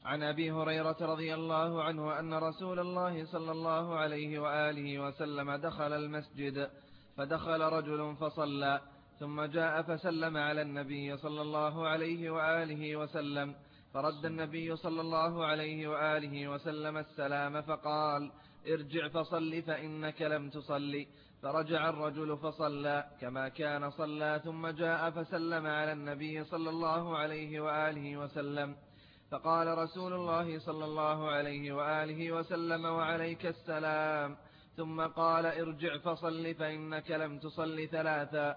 عن أبي هريرة رضي الله عنه أن رسول الله صلى الله عليه وآله وسلم دخل المسجد فدخل رجل فصلى ثم جاء فسلم على النبي صلى الله عليه وآله وسلم فرد النبي صلى الله عليه وآله وسلم السلام فقال ارجع فصل فإنك لم تصلي. فرجع الرجل فصلى كما كان صلى ثم جاء فسلم على النبي صلى الله عليه وآله وسلم. فقال رسول الله صلى الله عليه وآله وسلم وعليك السلام. ثم قال ارجع فصل فإنك لم تصل ثلاثا.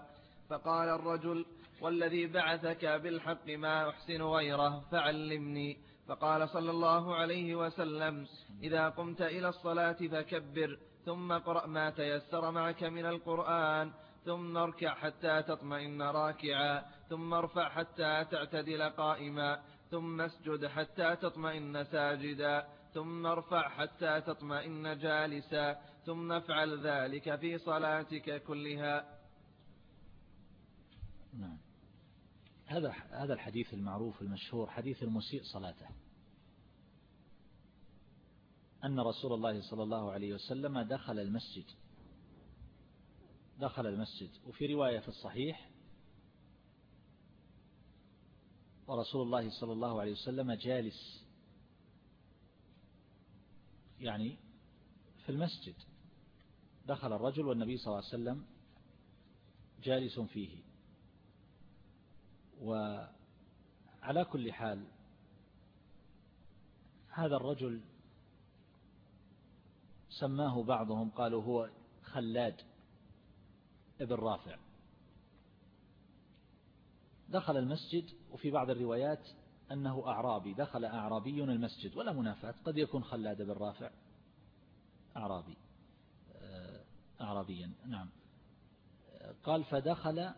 فقال الرجل والذي بعثك بالحق ما أحسن غيره فعلمني. فقال صلى الله عليه وسلم إذا قمت إلى الصلاة فكبر ثم اقرأ ما تيسر معك من القرآن ثم اركع حتى تطمئن راكعا ثم ارفع حتى تعتدل قائما ثم اسجد حتى تطمئن ساجدا ثم ارفع حتى تطمئن جالسا ثم افعل ذلك في صلاتك كلها. نعم. هذا هذا الحديث المعروف المشهور حديث المسيء صلاته. أن رسول الله صلى الله عليه وسلم دخل المسجد. دخل المسجد. وفي رواية في الصحيح ورسول الله صلى الله عليه وسلم جالس يعني في المسجد. دخل الرجل والنبي صلى الله عليه وسلم جالس فيه. وعلى كل حال هذا الرجل سماه بعضهم قالوا هو خلاد ابن رافع. دخل المسجد وفي بعض الروايات أنه أعرابي دخل أعرابي المسجد ولا منافات قد يكون خلاد بن رافع أعرابي. آه، أعرابيا نعم. قال فدخل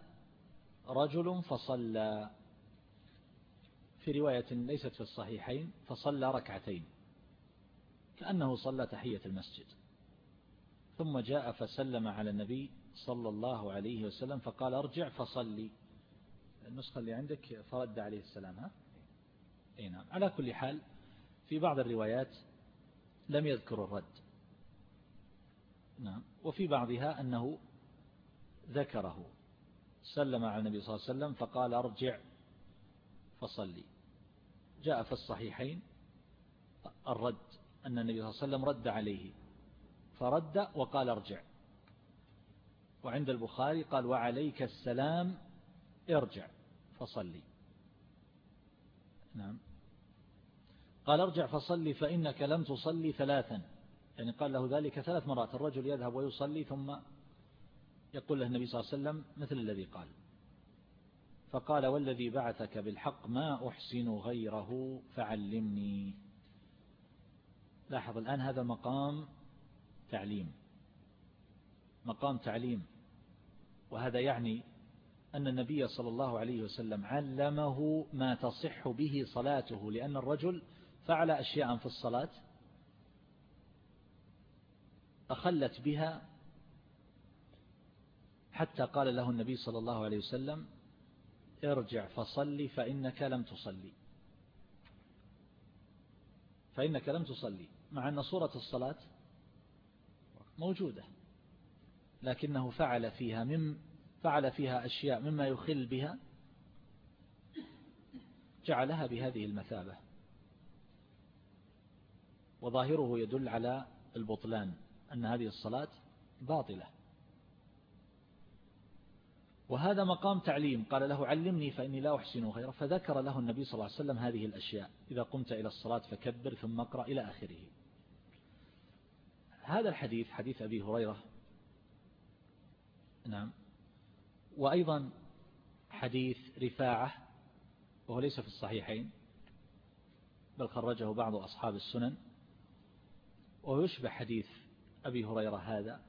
رجل فصلى. في رواية ليست في الصحيحين فصلى ركعتين. كأنه صلى تحية المسجد. ثم جاء فسلم على النبي صلى الله عليه وسلم فقال ارجع فصلي. النسخة اللي عندك فرد عليه السلام ها؟ إي نعم. على كل حال في بعض الروايات لم يذكر الرد. نعم. وفي بعضها أنه ذكره. سلم على النبي صلى الله عليه وسلم فقال ارجع فصلي. جاء في الصحيحين الرد. أن النبي صلى الله عليه وسلم رد عليه. فرد وقال ارجع. وعند البخاري قال وعليك السلام ارجع فصلي. نعم. قال ارجع فصلي فإنك لم تصلي ثلاثا. يعني قال له ذلك ثلاث مرات. الرجل يذهب ويصلي ثم يقول له النبي صلى الله عليه وسلم مثل الذي قال. فقال والذي بعثك بالحق ما أحسن غيره فعلمني. لاحظ الآن هذا مقام تعليم. مقام تعليم. وهذا يعني أن النبي صلى الله عليه وسلم علمه ما تصح به صلاته لأن الرجل فعل أشياء في الصلاة أخلت بها حتى قال له النبي صلى الله عليه وسلم ارجع فصلي فإنك لم تصلي. فإنك لم تصلي. مع أن صورة الصلاة موجودة لكنه فعل فيها مم فعل فيها أشياء مما يخل بها جعلها بهذه المثابة. وظاهره يدل على البطلان أن هذه الصلاة باطلة. وهذا مقام تعليم. قال له علمني فإني لا أحسن غيره. فذكر له النبي صلى الله عليه وسلم هذه الأشياء. إذا قمت إلى الصلاة فكبر ثم اقرأ إلى آخره. هذا الحديث حديث أبي هريرة. نعم. وأيضا حديث رفاعة وهو ليس في الصحيحين بل خرجه بعض أصحاب السنن. ويشبه حديث أبي هريرة هذا.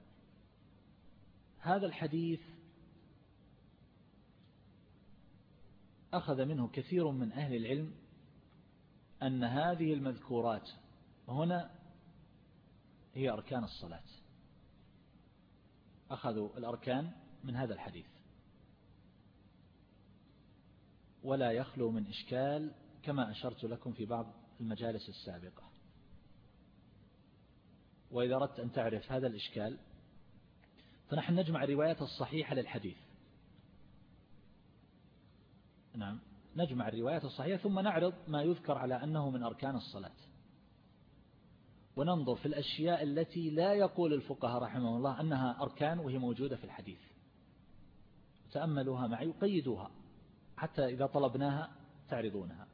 هذا الحديث أخذ منه كثير من أهل العلم أن هذه المذكورات هنا هي أركان الصلاة. أخذوا الأركان من هذا الحديث. ولا يخلو من إشكال كما أشرت لكم في بعض المجالس السابقة. وإذا أردت أن تعرف هذا الإشكال فنحن نجمع الروايات الصحيحة للحديث. نعم نجمع الروايات الصحيحة ثم نعرض ما يذكر على أنه من أركان الصلاة. وننظر في الأشياء التي لا يقول الفقهاء رحمه الله أنها أركان وهي موجودة في الحديث. تأملوها معي وقيدوها حتى إذا طلبناها تعرضونها.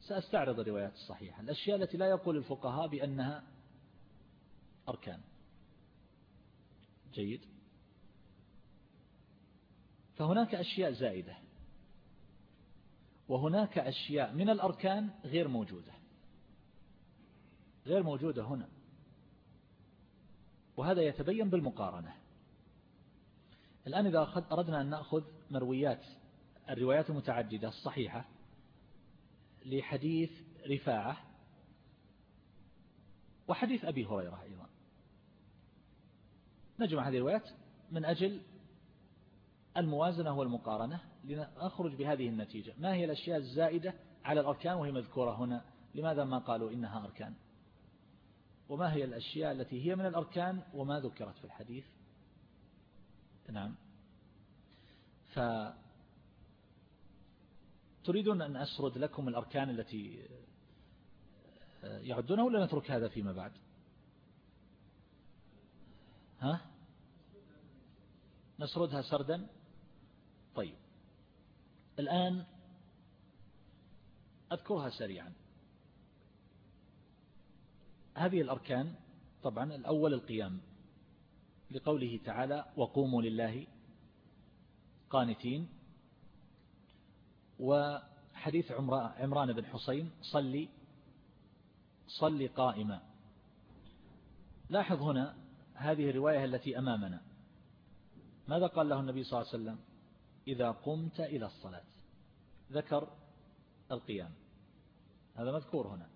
سأستعرض الروايات الصحيحة. الأشياء التي لا يقول الفقهاء بأنها أركان. جيد. فهناك أشياء زائدة. وهناك أشياء من الأركان غير موجودة. غير موجودة هنا. وهذا يتبين بالمقارنة. الآن إذا أردنا أن نأخذ مرويات الروايات المتعددة الصحيحة لحديث رفاعة وحديث أبي هريرة أيضا. نجمع هذه الروايات من أجل الموازنة والمقارنة لنخرج بهذه النتيجة. ما هي الأشياء الزائدة على الأركان وهي مذكورة هنا؟ لماذا ما قالوا إنها أركان؟ وما هي الأشياء التي هي من الأركان وما ذكرت في الحديث؟ نعم. ف تريدون أن أسرد لكم الأركان التي يعدونها ولا نترك هذا فيما بعد؟ ها؟ نسردها سردا؟ طيب. الآن أذكرها سريعا. هذه الأركان طبعا الأول القيام لقوله تعالى وقوموا لله قانتين وحديث عمران بن حسين صلي صلي قائما. لاحظ هنا هذه الرواية التي أمامنا. ماذا قال له النبي صلى الله عليه وسلم؟ إذا قمت إلى الصلاة. ذكر القيام. هذا مذكور هنا.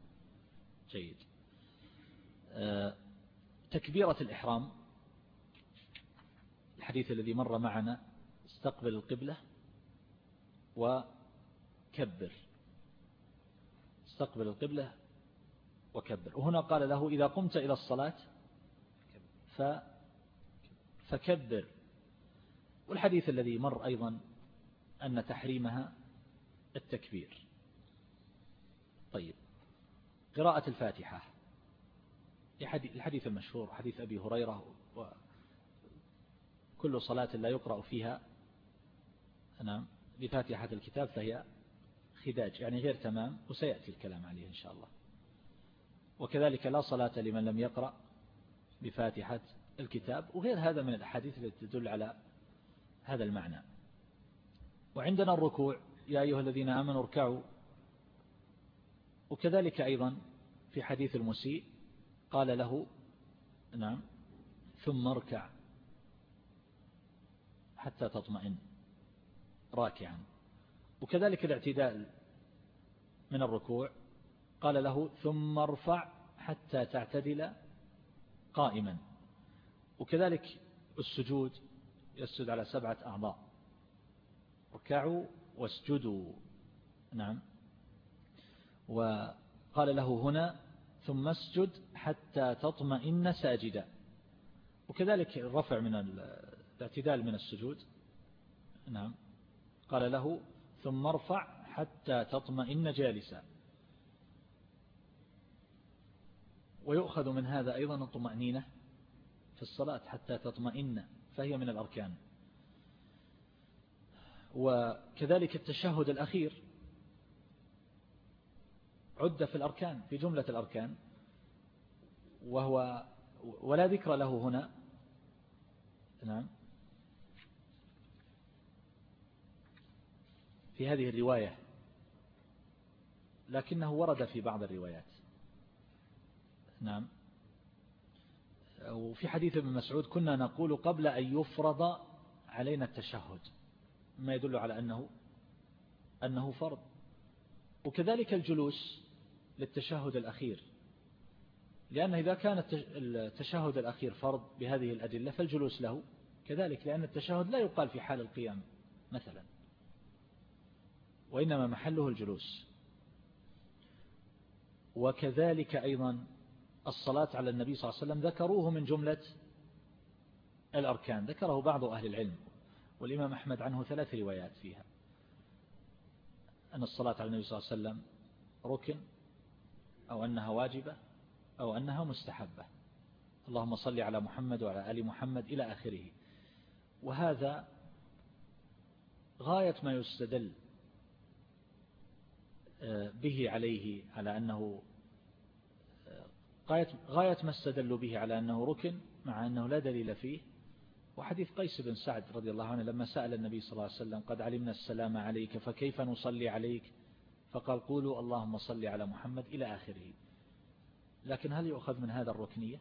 جيد. تكبيرة الإحرام الحديث الذي مر معنا استقبل القبلة وكبر. استقبل القبلة وكبر. وهنا قال له إذا قمت إلى الصلاة ف فكبر. والحديث الذي مر أيضا أن تحريمها التكبير. طيب قراءة الفاتحة. الحديث المشهور حديث أبي هريرة وكل صلاة لا يقرأ فيها. نعم بفاتحة الكتاب فهي خداج يعني غير تمام وسيأتي الكلام عليه إن شاء الله. وكذلك لا صلاة لمن لم يقرأ بفاتحة الكتاب وغير هذا من الأحاديث التي تدل على هذا المعنى. وعندنا الركوع يا أيها الذين آمنوا اركعوا. وكذلك أيضا في حديث المسيء قال له نعم. ثم اركع حتى تطمئن راكعا. وكذلك الاعتدال من الركوع قال له ثم ارفع حتى تعتدل قائما. وكذلك السجود يسجد على سبعة أعضاء. اركعوا واسجدوا. نعم. وقال له هنا ثم اسجد حتى تطمئن ساجدا. وكذلك الرفع من الاعتدال من السجود. نعم. قال له ثم ارفع حتى تطمئن جالسا. ويؤخذ من هذا أيضا الطمأنينة في الصلاة حتى تطمئن فهي من الأركان. وكذلك التشهد الأخير عد في الأركان في جملة الأركان وهو ولا ذكر له هنا. نعم. في هذه الرواية لكنه ورد في بعض الروايات. نعم. وفي حديث ابن مسعود كنا نقول قبل أن يفرض علينا التشهد. ما يدل على أنه أنه فرض. وكذلك الجلوس. للتشهد الأخير. لأن إذا كان التشهد الأخير فرض بهذه الأدلة فالجلوس له. كذلك لأن التشهد لا يقال في حال القيام مثلا. وإنما محله الجلوس. وكذلك أيضا الصلاة على النبي صلى الله عليه وسلم ذكروه من جملة الأركان. ذكره بعض أهل العلم والإمام أحمد عنه ثلاث روايات فيها. أن الصلاة على النبي صلى الله عليه وسلم ركن أو أنها واجبة أو أنها مستحبة. اللهم صل على محمد وعلى آل محمد إلى آخره. وهذا غاية ما يستدل آه، به عليه على أنه غاية, غاية ما استدلوا به على أنه ركن مع أنه لا دليل فيه. وحديث قيس بن سعد رضي الله عنه لما سأل النبي صلى الله عليه وسلم قد علمنا السلام عليك فكيف نصلي عليك؟ فقال قولوا اللهم صل على محمد إلى آخره. لكن هل يؤخذ من هذا الركنية؟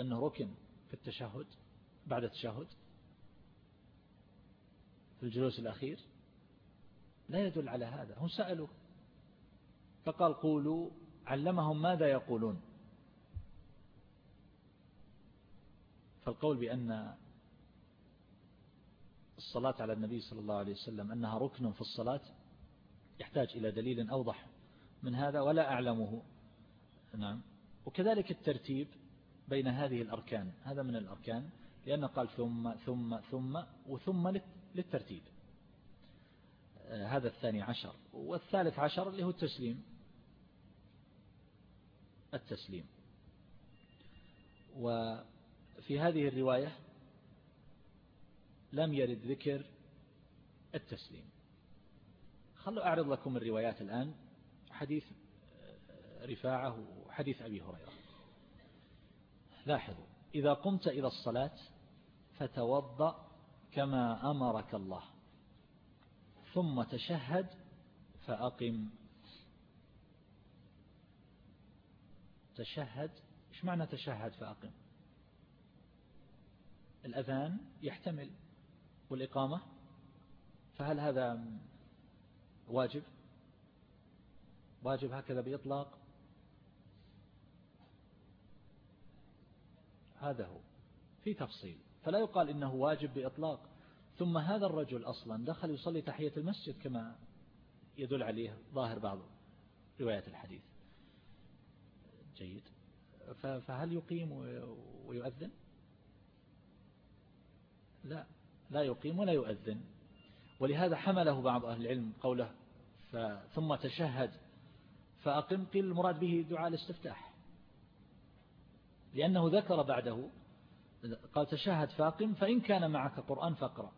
أنه ركن في التشهد بعد التشهد؟ في الجلوس الأخير؟ لا يدل على هذا. هم سألوا فقال قولوا علمهم ماذا يقولون. فالقول بأن الصلاة على النبي صلى الله عليه وسلم أنها ركن في الصلاة يحتاج إلى دليل أوضح من هذا ولا أعلمه. نعم. وكذلك الترتيب بين هذه الأركان. هذا من الأركان. لأنه قال ثم ثم ثم وثم للترتيب. آه، هذا الثاني عشر. والثالث عشر اللي هو التسليم. التسليم. وفي هذه الرواية لم يرد ذكر التسليم. خلوا أعرض لكم الروايات الآن. حديث آه، رفاعة وحديث أبي هريرة. لاحظوا إذا قمت إلى الصلاة فتوضأ كما أمرك الله ثم تشهد فأقم. تشهد إيش معنى تشهد فأقم؟ الأذان يحتمل والإقامة فهل هذا واجب؟ واجب هكذا بإطلاق؟ هذا هو في تفصيل. فلا يقال إنه واجب بإطلاق. ثم هذا الرجل أصلا دخل يصلي تحية المسجد كما يدل عليه ظاهر بعض روايات الحديث. جيد. فهل يقيم ويؤذن؟ لا لا يقيم ولا يؤذن. ولهذا حمله بعض أهل العلم قوله ثم تشهد فأقم قيل المراد به دعاء الاستفتاح. لأنه ذكر بعده قال تشهد فأقم فإن كان معك قرآن فاقرأ.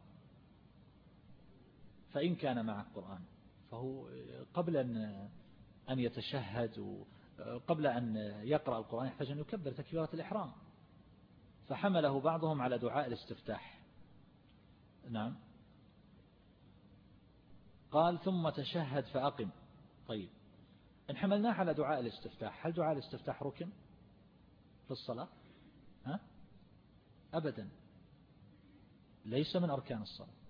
فإن كان معك قرآن فهو قبل أن أن يتشهد قبل أن يقرأ القرآن يحتاج أن يكبر تكبيرة الإحرام. فحمله بعضهم على دعاء الاستفتاح. نعم. قال ثم تشهد فأقم. طيب إن حملناه على دعاء الاستفتاح هل دعاء الاستفتاح ركن في الصلاة؟ ها؟ أبدا. ليس من أركان الصلاة.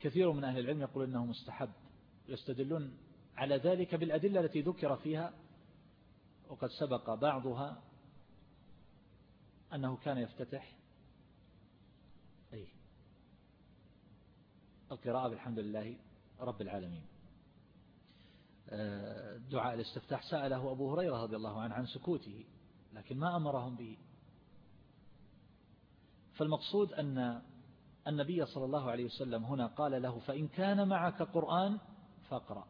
كثير من أهل العلم يقول إنه مستحب يستدلون على ذلك بالأدلة التي ذكر فيها وقد سبق بعضها أنه كان يفتتح أي القراءة بالحمد لله رب العالمين. آه، دعاء الاستفتاح. سأله أبو هريرة رضي الله عنه عن سكوته لكن ما أمرهم به. فالمقصود أن النبي صلى الله عليه وسلم هنا قال له فإن كان معك قرآن فاقرأ.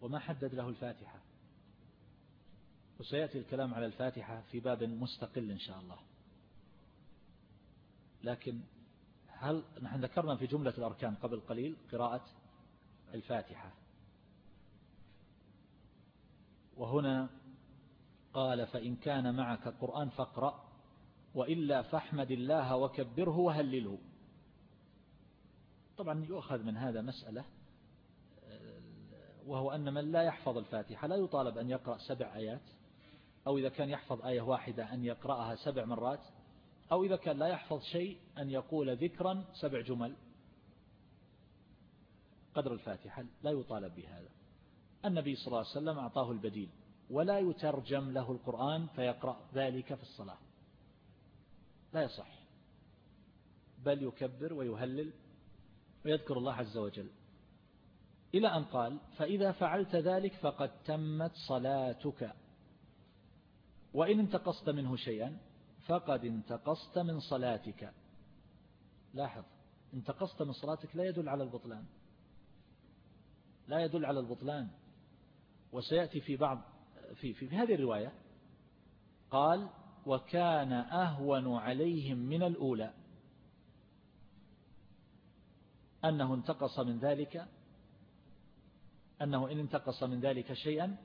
وما حدد له الفاتحة. وسيأتي الكلام على الفاتحة في باب مستقل إن شاء الله. لكن هل نحن ذكرنا في جملة الأركان قبل قليل قراءة الفاتحة؟ وهنا قال فإن كان معك قرآن فاقرأ وإلا فاحمد الله وكبره وهلله. طبعا يؤخذ من هذا مسألة وهو أن من لا يحفظ الفاتحة لا يطالب أن يقرأ سبع آيات أو إذا كان يحفظ آية واحدة أن يقرأها سبع مرات أو إذا كان لا يحفظ شيء أن يقول ذكرا سبع جمل. قدر الفاتحة لا يطالب بهذا. النبي صلى الله عليه وسلم أعطاه البديل ولا يترجم له القرآن فيقرأ ذلك في الصلاة. لا يصح. بل يكبر ويهلل ويذكر الله عز وجل. إلى أن قال فإذا فعلت ذلك فقد تمت صلاتك. وإن انتقصت منه شيئا فقد انتقصت من صلاتك. لاحظ انتقصت من صلاتك لا يدل على البطلان. لا يدل على البطلان. وسيأتي في بعض في, في, في هذه الرواية قال وكان أهون عليهم من الأولى. أنه انتقص من ذلك أنه إن انتقص من ذلك شيئا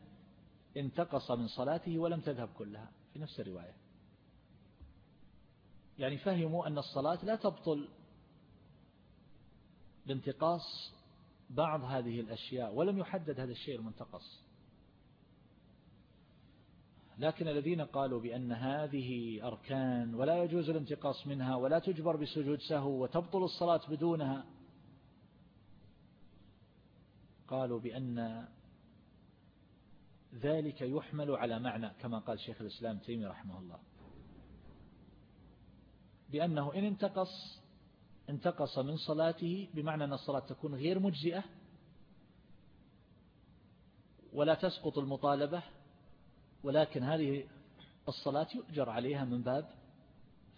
انتقص من صلاته ولم تذهب كلها. في نفس الرواية. يعني فهموا أن الصلاة لا تبطل بانتقاص بعض هذه الأشياء ولم يحدد هذا الشيء المنتقص. لكن الذين قالوا بأن هذه أركان ولا يجوز الانتقاص منها ولا تجبر بسجود سهو وتبطل الصلاة بدونها قالوا بأن ذلك يحمل على معنى كما قال شيخ الإسلام تيمي رحمه الله. بأنه إن انتقص انتقص من صلاته بمعنى أن الصلاة تكون غير مجزئة ولا تسقط المطالبة ولكن هذه الصلاة يؤجر عليها من باب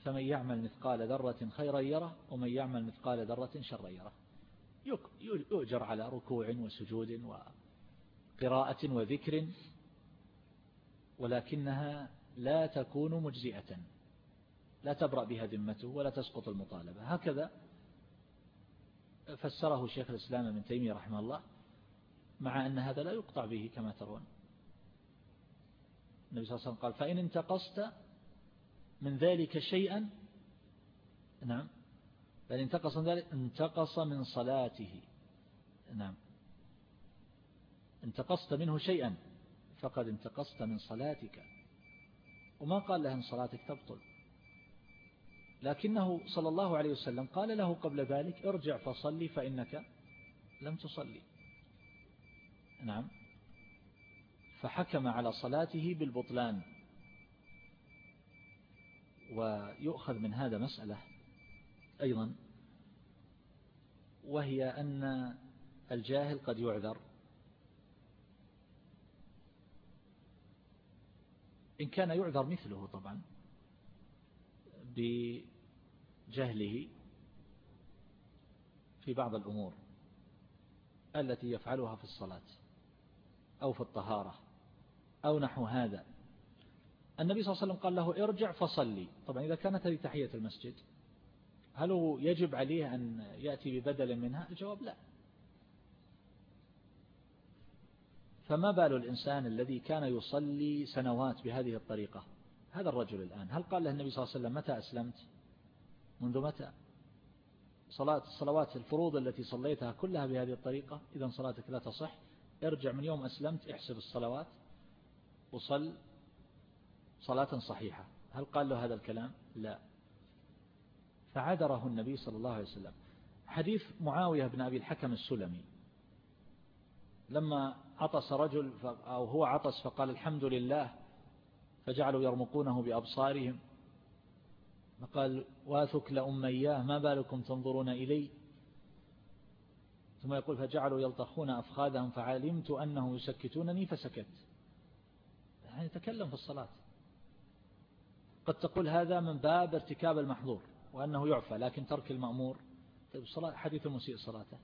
فمن يعمل مثقال ذرة خيرا يره ومن يعمل مثقال ذرة شرا يره. يؤجر على ركوع وسجود وقراءة وذكر ولكنها لا تكون مجزئة. لا تبرأ بها ذمته ولا تسقط المطالبة. هكذا فسره شيخ الإسلام ابن تيمية رحمه الله مع أن هذا لا يقطع به كما ترون. النبي صلى الله عليه وسلم قال فإن انتقصت من ذلك شيئا نعم. بل انتقص من ذلك انتقص من صلاته. نعم. انتقصت منه شيئا فقد انتقصت من صلاتك. وما قال له إن صلاتك تبطل. لكنه صلى الله عليه وسلم قال له قبل ذلك ارجع فصلي فإنك لم تصلي. نعم. فحكم على صلاته بالبطلان. ويؤخذ من هذا مسألة أيضا وهي أن الجاهل قد يعذر. إن كان يعذر مثله طبعا. بجهله في بعض الأمور التي يفعلها في الصلاة أو في الطهارة أو نحو هذا. النبي صلى الله عليه وسلم قال له ارجع فصلي. طبعا إذا كانت هذه تحية المسجد هل يجب عليه أن يأتي ببدل منها؟ الجواب لا. فما بال الإنسان الذي كان يصلي سنوات بهذه الطريقة؟ هذا الرجل الآن هل قال له النبي صلى الله عليه وسلم متى أسلمت؟ منذ متى؟ صلاة الصلوات الفروض التي صليتها كلها بهذه الطريقة إذا صلاتك لا تصح. ارجع من يوم أسلمت احسب الصلوات وصل صلاة صحيحة. هل قال له هذا الكلام؟ لا. فعذره النبي صلى الله عليه وسلم. حديث معاوية بن أبي الحكم السلمي. لما عطس رجل أو هو عطس فقال الحمد لله فجعلوا يرمقونه بأبصارهم. فقال وآثك أمياه ما بالكم تنظرون إلي؟ ثم يقول فجعلوا يلطخون أفخاذهم فعلمت أنهم يسكتونني فسكت. يعني تكلم في الصلاة. قد تقول هذا من باب ارتكاب المحظور وأنه يعفى لكن ترك المأمور. طيب صلاة حديث المسيء صلاته.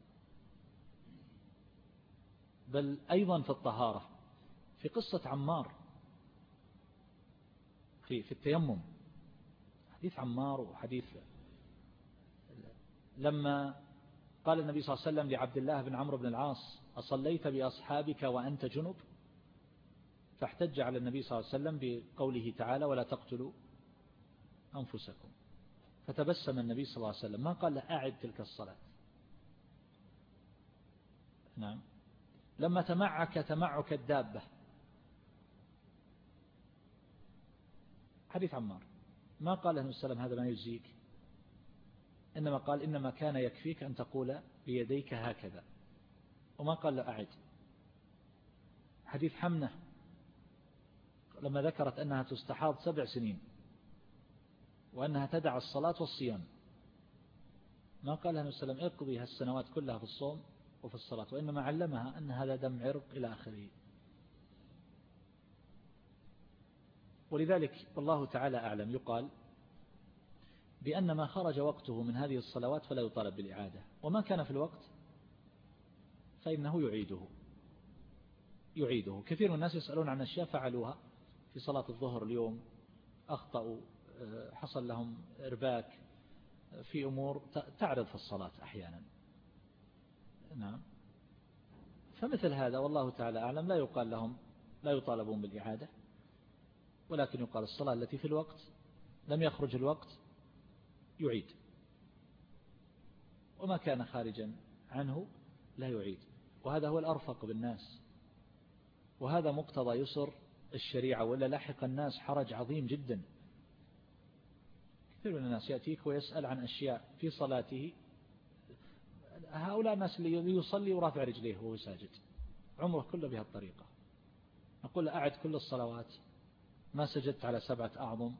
بل أيضا في الطهارة. في قصة عمار في في التيمم. حديث عمار وحديث لما قال النبي صلى الله عليه وسلم لعبد الله بن عمرو بن العاص أصليت بأصحابك وأنت جنب؟ فاحتج على النبي صلى الله عليه وسلم بقوله تعالى ولا تقتلوا أنفسكم. فتبسم النبي صلى الله عليه وسلم. ما قال له أعد تلك الصلاة. نعم. لما تمعك تمعك الدابة. حديث عمار. ما قال له السلام هذا ما يجزيك؟ إنما قال إنما كان يكفيك أن تقول بيديك هكذا. وما قال له أعد. حديث حمنة. لما ذكرت أنها تستحاض سبع سنين. وأنها تدع الصلاة والصيام. ما قال لها وسلم اقضي هالسنوات كلها في الصوم وفي الصلاة وإنما علمها أن هذا دم عرق إلى آخره. ولذلك والله تعالى أعلم. يقال بأن ما خرج وقته من هذه الصلوات فلا يطالب بالإعادة وما كان في الوقت فإنه يعيده يعيده. كثير من الناس يسألون عن أشياء فعلوها في صلاة الظهر اليوم أخطأوا حصل لهم إرباك في أمور تعرض في الصلاة أحيانا. نعم. فمثل هذا والله تعالى أعلم. لا يقال لهم لا يطالبون بالإعادة. ولكن يقال الصلاة التي في الوقت لم يخرج الوقت يعيد. وما كان خارجا عنه لا يعيد. وهذا هو الأرفق بالناس. وهذا مقتضى يسر الشريعة ولا لحق الناس حرج عظيم جدا. كثير من الناس يأتيك ويسأل عن أشياء في صلاته. هؤلاء الناس اللي يصلي ورافع رجليه وهو ساجد. عمره كله بهالطريقة. نقول أعد كل الصلوات. ما سجدت على سبعة أعظم.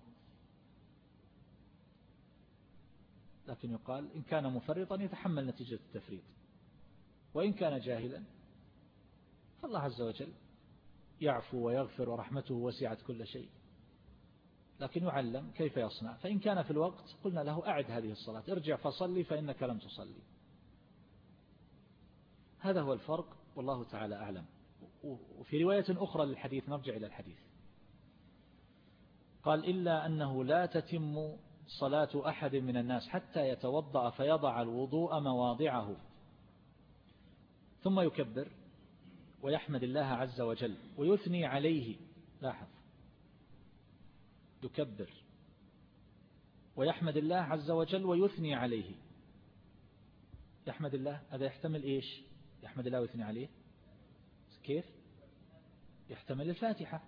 لكن يقال إن كان مفرطا يتحمل نتيجة التفريط. وإن كان جاهلا فالله عز وجل يعفو ويغفر ورحمته وسعت كل شيء. لكن يعلم كيف يصنع. فإن كان في الوقت قلنا له أعد هذه الصلاة. ارجع فصلي فإنك لم تصلي. هذا هو الفرق والله تعالى أعلم. وفي رواية أخرى للحديث نرجع إلى الحديث. قال إلا أنه لا تتم صلاة أحد من الناس حتى يتوضأ فيضع الوضوء مواضعه. ثم يكبر ويحمد الله عز وجل ويثني عليه. لاحظ. يكبر ويحمد الله عز وجل ويثني عليه. يحمد الله. هذا يحتمل إيش؟ يحمد الله ويثني عليه. كيف؟ يحتمل الفاتحة.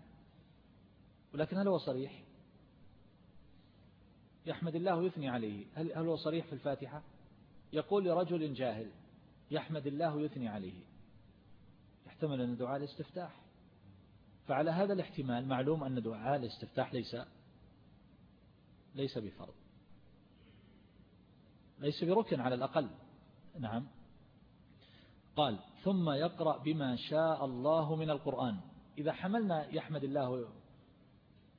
ولكن هل هو صريح؟ يحمد الله ويثني عليه. هل هل هو صريح في الفاتحة؟ يقول لرجل جاهل يحمد الله ويثني عليه. يحتمل أن دعاء الاستفتاح. فعلى هذا الاحتمال معلوم أن دعاء الاستفتاح ليس ليس بفرض. ليس بركن على الأقل. نعم. قال ثم يقرأ بما شاء الله من القرآن. إذا حملنا يحمد الله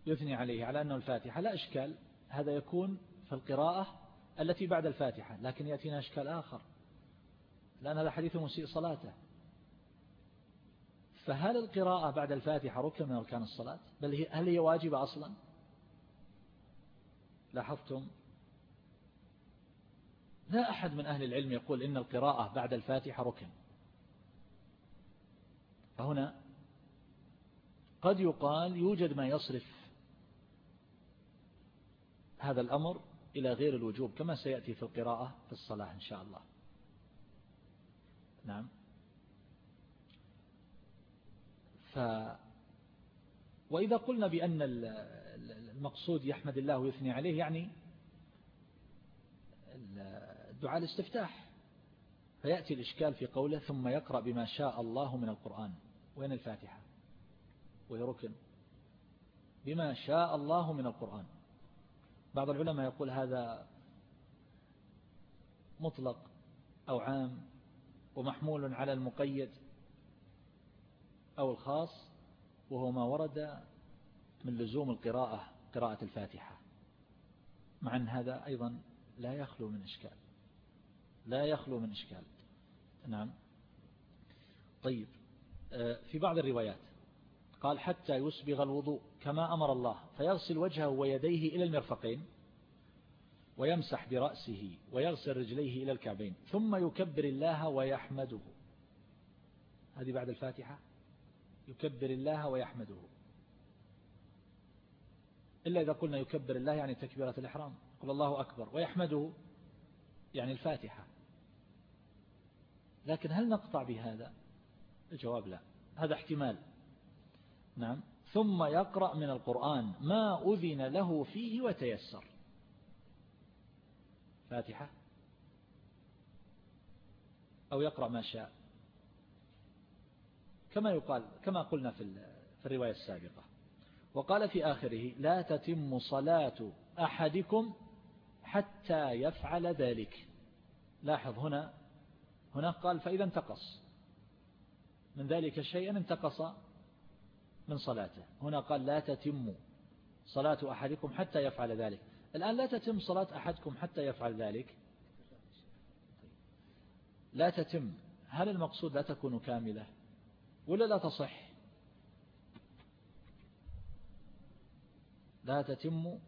يثني عليه على أنه الفاتحة لا إشكال. هذا يكون في القراءة التي بعد الفاتحة لكن يأتينا إشكال آخر. لأن هذا حديث مسيء صلاته. فهل القراءة بعد الفاتحة ركن من أركان الصلاة؟ بل هل هي واجبة أصلا؟ لاحظتم؟ لا أحد من أهل العلم يقول إن القراءة بعد الفاتحة ركن. فهنا قد يقال يوجد ما يصرف هذا الأمر إلى غير الوجوب كما سيأتي في القراءة في الصلاة إن شاء الله. نعم. ف وإذا قلنا بأن المقصود يحمد الله ويثني عليه يعني الدعاء الاستفتاح. فيأتي الإشكال في قوله ثم يقرأ بما شاء الله من القرآن. وين الفاتحة؟ وهي ركن بما شاء الله من القرآن. بعض العلماء يقول هذا مطلق أو عام ومحمول على المقيد أو الخاص وهو ما ورد من لزوم القراءة قراءة الفاتحة. مع أن هذا أيضا لا يخلو من إشكال. لا يخلو من إشكال. نعم. طيب. آه، في بعض الروايات قال حتى يسبغ الوضوء كما أمر الله فيغسل وجهه ويديه إلى المرفقين ويمسح برأسه ويغسل رجليه إلى الكعبين ثم يكبر الله ويحمده. هذه بعد الفاتحة. يكبر الله ويحمده. إلا إذا قلنا يكبر الله يعني تكبيرة الإحرام. قل الله أكبر ويحمده يعني الفاتحة. لكن هل نقطع بهذا؟ الجواب لا. هذا احتمال. نعم. ثم يقرأ من القرآن ما أذن له فيه وتيسر. فاتحة. أو يقرأ ما شاء. كما يقال كما قلنا في في الرواية السابقة. وقال في آخره لا تتم صلاة أحدكم حتى يفعل ذلك. لاحظ هنا هنا قال فإذا انتقص. من ذلك شيئا انتقص من صلاته. هنا قال لا تتم صلاة أحدكم حتى يفعل ذلك. الآن لا تتم صلاة أحدكم حتى يفعل ذلك. لا تتم. هل المقصود لا تكون كاملة ولا لا تصح؟ لا تتم.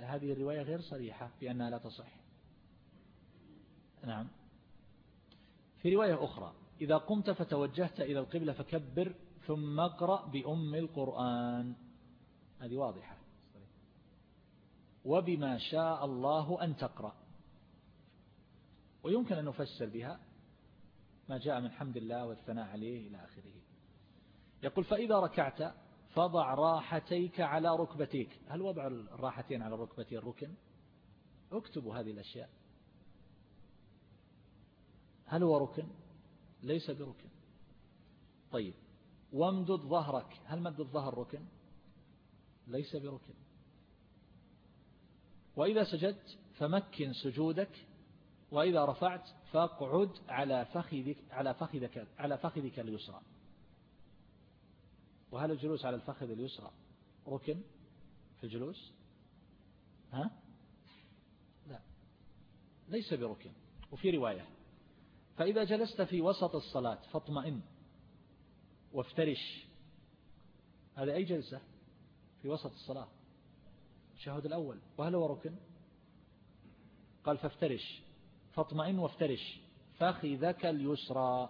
هذه الرواية غير صريحة بأنها لا تصح. نعم. في رواية أخرى. إذا قمت فتوجهت إلى القبلة فكبر ثم اقرأ بأم القرآن. هذه واضحة. وبما شاء الله أن تقرأ. ويمكن أن نفسر بها. ما جاء من حمد الله والثناء عليه إلى آخره. يقول فإذا ركعت فضع راحتيك على ركبتيك. هل وضع الراحتين على الركبتين ركن اكتبوا هذه الأشياء. هل هو ركن؟ ليس بركن. طيب. وامدد ظهرك. هل مد الظهر ركن؟ ليس بركن. وإذا سجدت فمكن سجودك وإذا رفعت فاقعد على فخذك على فخذك على فخذك اليسرى. وهل الجلوس على الفخذ اليسرى ركن في الجلوس؟ ها؟ لا. ليس بركن. وفي رواية فإذا جلست في وسط الصلاة فاطمئن. وافترش. هذا أي جلسة؟ في وسط الصلاة. الشهود الأول. وهل هو ركن؟ قال فافترش. فاطمئن وافترش. فخذك اليسرى.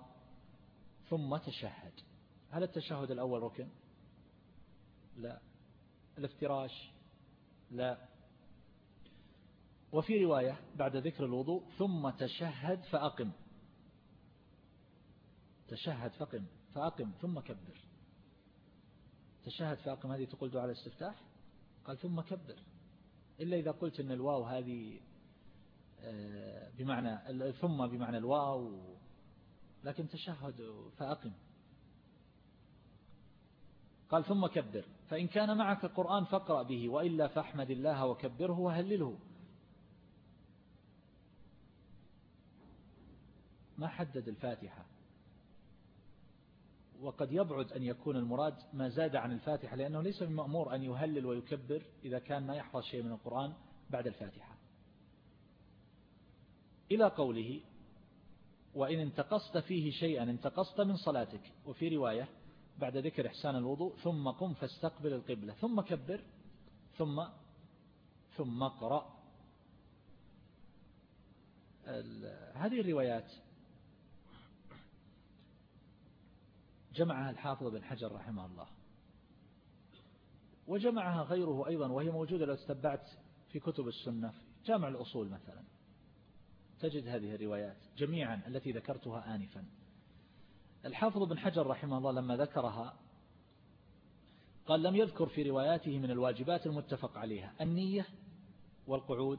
ثم تشهد. هل التشهد الأول ركن؟ لا. الافتراش؟ لا. وفي رواية بعد ذكر الوضوء ثم تشهد فأقم. تشهد فقم فأقم ثم كبر. تشهد فأقم هذه تقول دعاء الاستفتاح؟ قال ثم كبر. إلا إذا قلت أن الواو هذه آه، بمعنى ثم بمعنى الواو. لكن تشهد فأقم. قال ثم كبر. فإن كان معك قرآن فاقرأ به وإلا فاحمد الله وكبره وهلله. ما حدد الفاتحة؟ وقد يبعد أن يكون المراد ما زاد عن الفاتحة لأنه ليس بمأمور أن يهلل ويكبر إذا كان ما يحفظ شيء من القرآن بعد الفاتحة. إلى قوله وإن انتقصت فيه شيئا انتقصت من صلاتك وفي رواية بعد ذكر إحسان الوضوء ثم قم فاستقبل القبلة ثم كبر ثم ثم اقرأ. هذه الروايات جمعها الحافظ بن حجر رحمه الله. وجمعها غيره أيضا وهي موجودة لو استبعت في كتب السنة. جامع الأصول مثلا. تجد هذه الروايات جميعا التي ذكرتها آنفا. الحافظ بن حجر رحمه الله لما ذكرها قال لم يذكر في رواياته من الواجبات المتفق عليها النية والقعود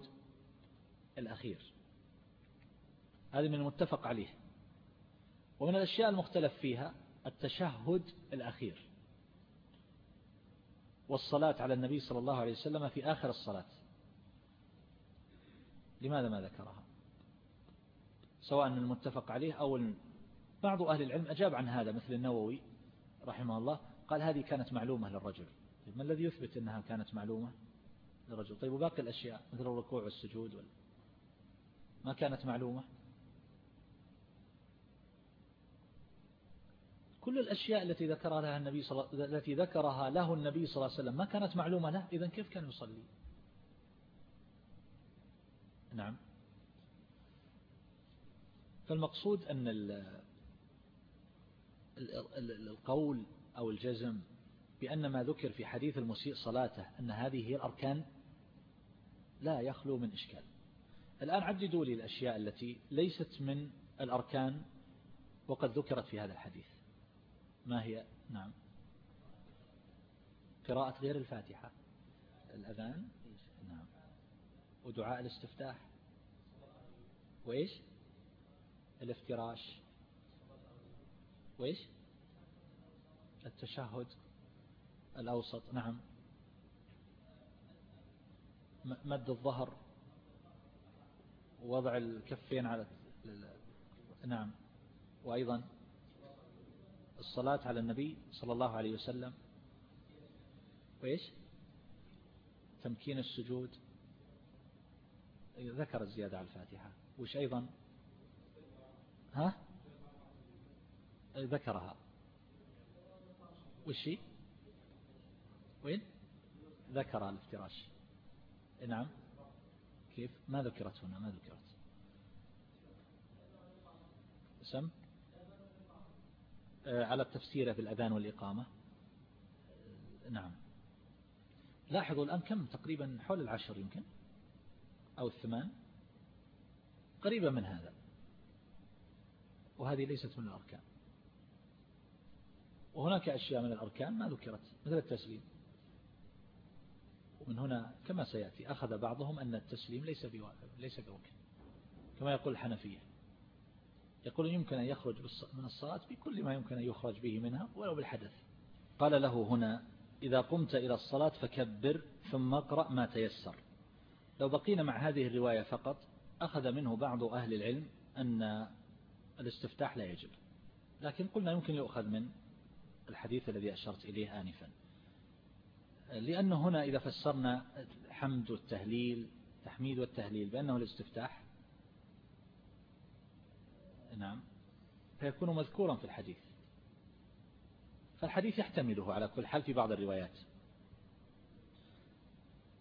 الأخير. هذه من المتفق عليه. ومن الأشياء المختلف فيها التشهد الأخير والصلاة على النبي صلى الله عليه وسلم في آخر الصلاة. لماذا ما ذكرها؟ سواء المتفق عليه أو بعض أهل العلم أجاب عن هذا مثل النووي رحمه الله قال هذه كانت معلومة للرجل. طيب ما الذي يثبت أنها كانت معلومة للرجل؟ طيب وباقي الأشياء مثل الركوع والسجود ما كانت معلومة؟ كل الأشياء التي ذكرها لها النبي صل... التي ذكرها له النبي صلى الله عليه وسلم ما كانت معلومة له؟ إذا كيف كان يصلي؟ نعم. فالمقصود أن القول أو الجزم بأن ما ذكر في حديث المسيء صلاته أن هذه هي الأركان لا يخلو من إشكال. الآن عددوا لي الأشياء التي ليست من الأركان وقد ذكرت في هذا الحديث. ما هي؟ نعم. قراءة غير الفاتحة. الأذان؟ نعم. ودعاء الاستفتاح؟ وإيش؟ الافتراش؟ وإيش؟ التشهد؟ الأوسط؟ نعم. مد الظهر؟ وضع الكفين على نعم. وأيضا الصلاة على النبي صلى الله عليه وسلم. وإيش؟ تمكين السجود. ذكر الزيادة على الفاتحة. وش أيضا؟ ها؟ ذكرها. وش وين؟ ذكر الافتراش. نعم. كيف؟ ما ذكرت هنا ما ذكرت. سم؟ على التفسير في الأذان والإقامة. آه، نعم. لاحظوا الآن كم تقريبا حول العشر يمكن أو الثمان قريبة من هذا. وهذه ليست من الأركان. وهناك أشياء من الأركان ما ذكرت مثل التسليم. ومن هنا كما سيأتي أخذ بعضهم أن التسليم ليس ليس بركن كما يقول الحنفية. يقول يمكن أن يخرج من الصلاة بكل ما يمكن أن يخرج به منها ولو بالحدث. قال له هنا إذا قمت إلى الصلاة فكبر ثم اقرأ ما تيسر. لو بقينا مع هذه الرواية فقط أخذ منه بعض أهل العلم أن الاستفتاح لا يجب. لكن قلنا يمكن يؤخذ من الحديث الذي أشرت إليه آنفا. لأنه هنا إذا فسرنا الحمد والتهليل تحميد والتهليل بأنه الاستفتاح نعم. فيكون مذكورا في الحديث. فالحديث يحتمله على كل حال في بعض الروايات.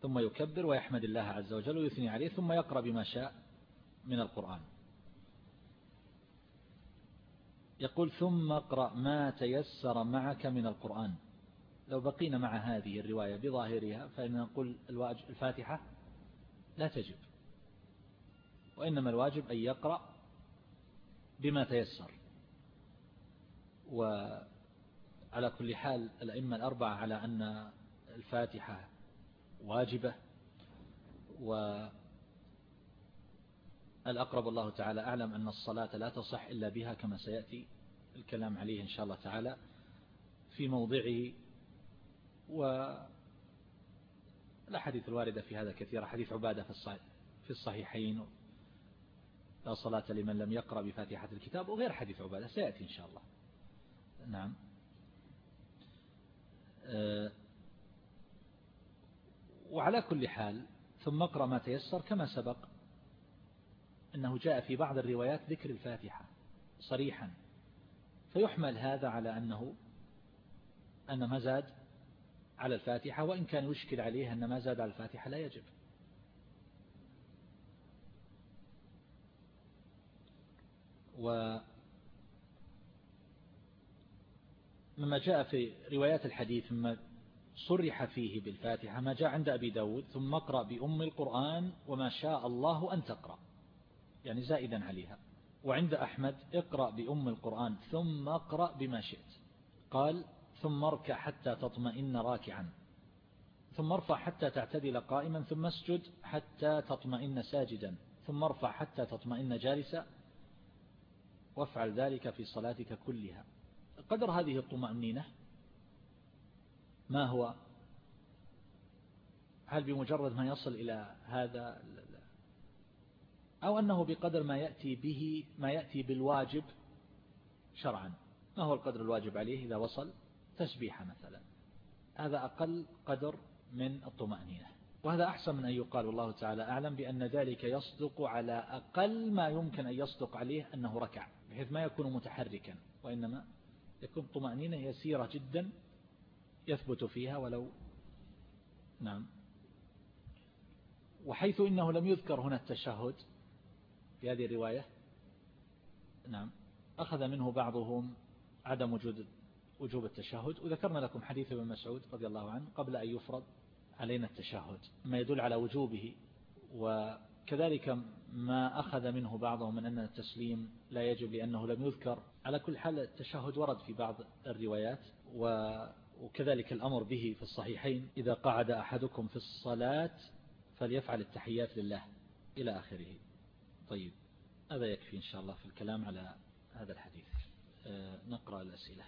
ثم يكبر ويحمد الله عز وجل ويثني عليه ثم يقرأ بما شاء من القرآن. يقول ثم اقرأ ما تيسر معك من القرآن. لو بقينا مع هذه الرواية بظاهرها فإن نقول الفاتحة لا تجب. وإنما الواجب أن يقرأ بما تيسر. وعلى كل حال الأئمة الأربعة على أن الفاتحة واجبة والأقرب الله تعالى أعلم أن الصلاة لا تصح إلا بها كما سيأتي الكلام عليه إن شاء الله تعالى في موضعه. والأحاديث الواردة في هذا كثيرة حديث عبادة في الصحيحين. لا صلاة لمن لم يقرأ بفاتحة الكتاب وغير حديث عبادة. سيأتي إن شاء الله. نعم. أه، وعلى كل حال ثم اقرأ ما تيسر كما سبق أنه جاء في بعض الروايات ذكر الفاتحة صريحا. فيحمل هذا على أنه أن ما زاد على الفاتحة وإن كان يشكل عليه أن ما زاد على الفاتحة لا يجب. و مما جاء في روايات الحديث مما صرح فيه بالفاتحة ما جاء عند أبي داود ثم اقرأ بأم القرآن وما شاء الله أن تقرأ. يعني زائدا عليها. وعند أحمد اقرأ بأم القرآن ثم اقرأ بما شئت. قال ثم اركع حتى تطمئن راكعا. ثم ارفع حتى تعتدل قائما ثم اسجد حتى تطمئن ساجدا. ثم ارفع حتى تطمئن جالسا. وافعل ذلك في صلاتك كلها. قدر هذه الطمأنينة؟ ما هو؟ هل بمجرد ما يصل إلى هذا؟ أو أنه بقدر ما يأتي به ما يأتي بالواجب شرعا. ما هو القدر الواجب عليه إذا وصل؟ تسبيحة مثلا. هذا أقل قدر من الطمأنينة. وهذا أحسن من أن يقال والله تعالى أعلم بأن ذلك يصدق على أقل ما يمكن أن يصدق عليه أنه ركع. بحيث ما يكون متحركا وإنما يكون طمأنينة يسيرة جدا يثبت فيها ولو نعم. وحيث إنه لم يذكر هنا التشهد في هذه الرواية نعم. أخذ منه بعضهم عدم وجود وجوب التشهد. وذكرنا لكم حديث ابن مسعود رضي الله عنه قبل أن يفرض علينا التشهد ما يدل على وجوبه وكذلك ما أخذ منه بعضهم من أن التسليم لا يجب لأنه لم يذكر. على كل حال التشهد ورد في بعض الروايات وكذلك الأمر به في الصحيحين. إذا قعد أحدكم في الصلاة فليفعل التحيات لله إلى آخره. طيب هذا يكفي إن شاء الله في الكلام على هذا الحديث. آه، نقرأ الأسئلة.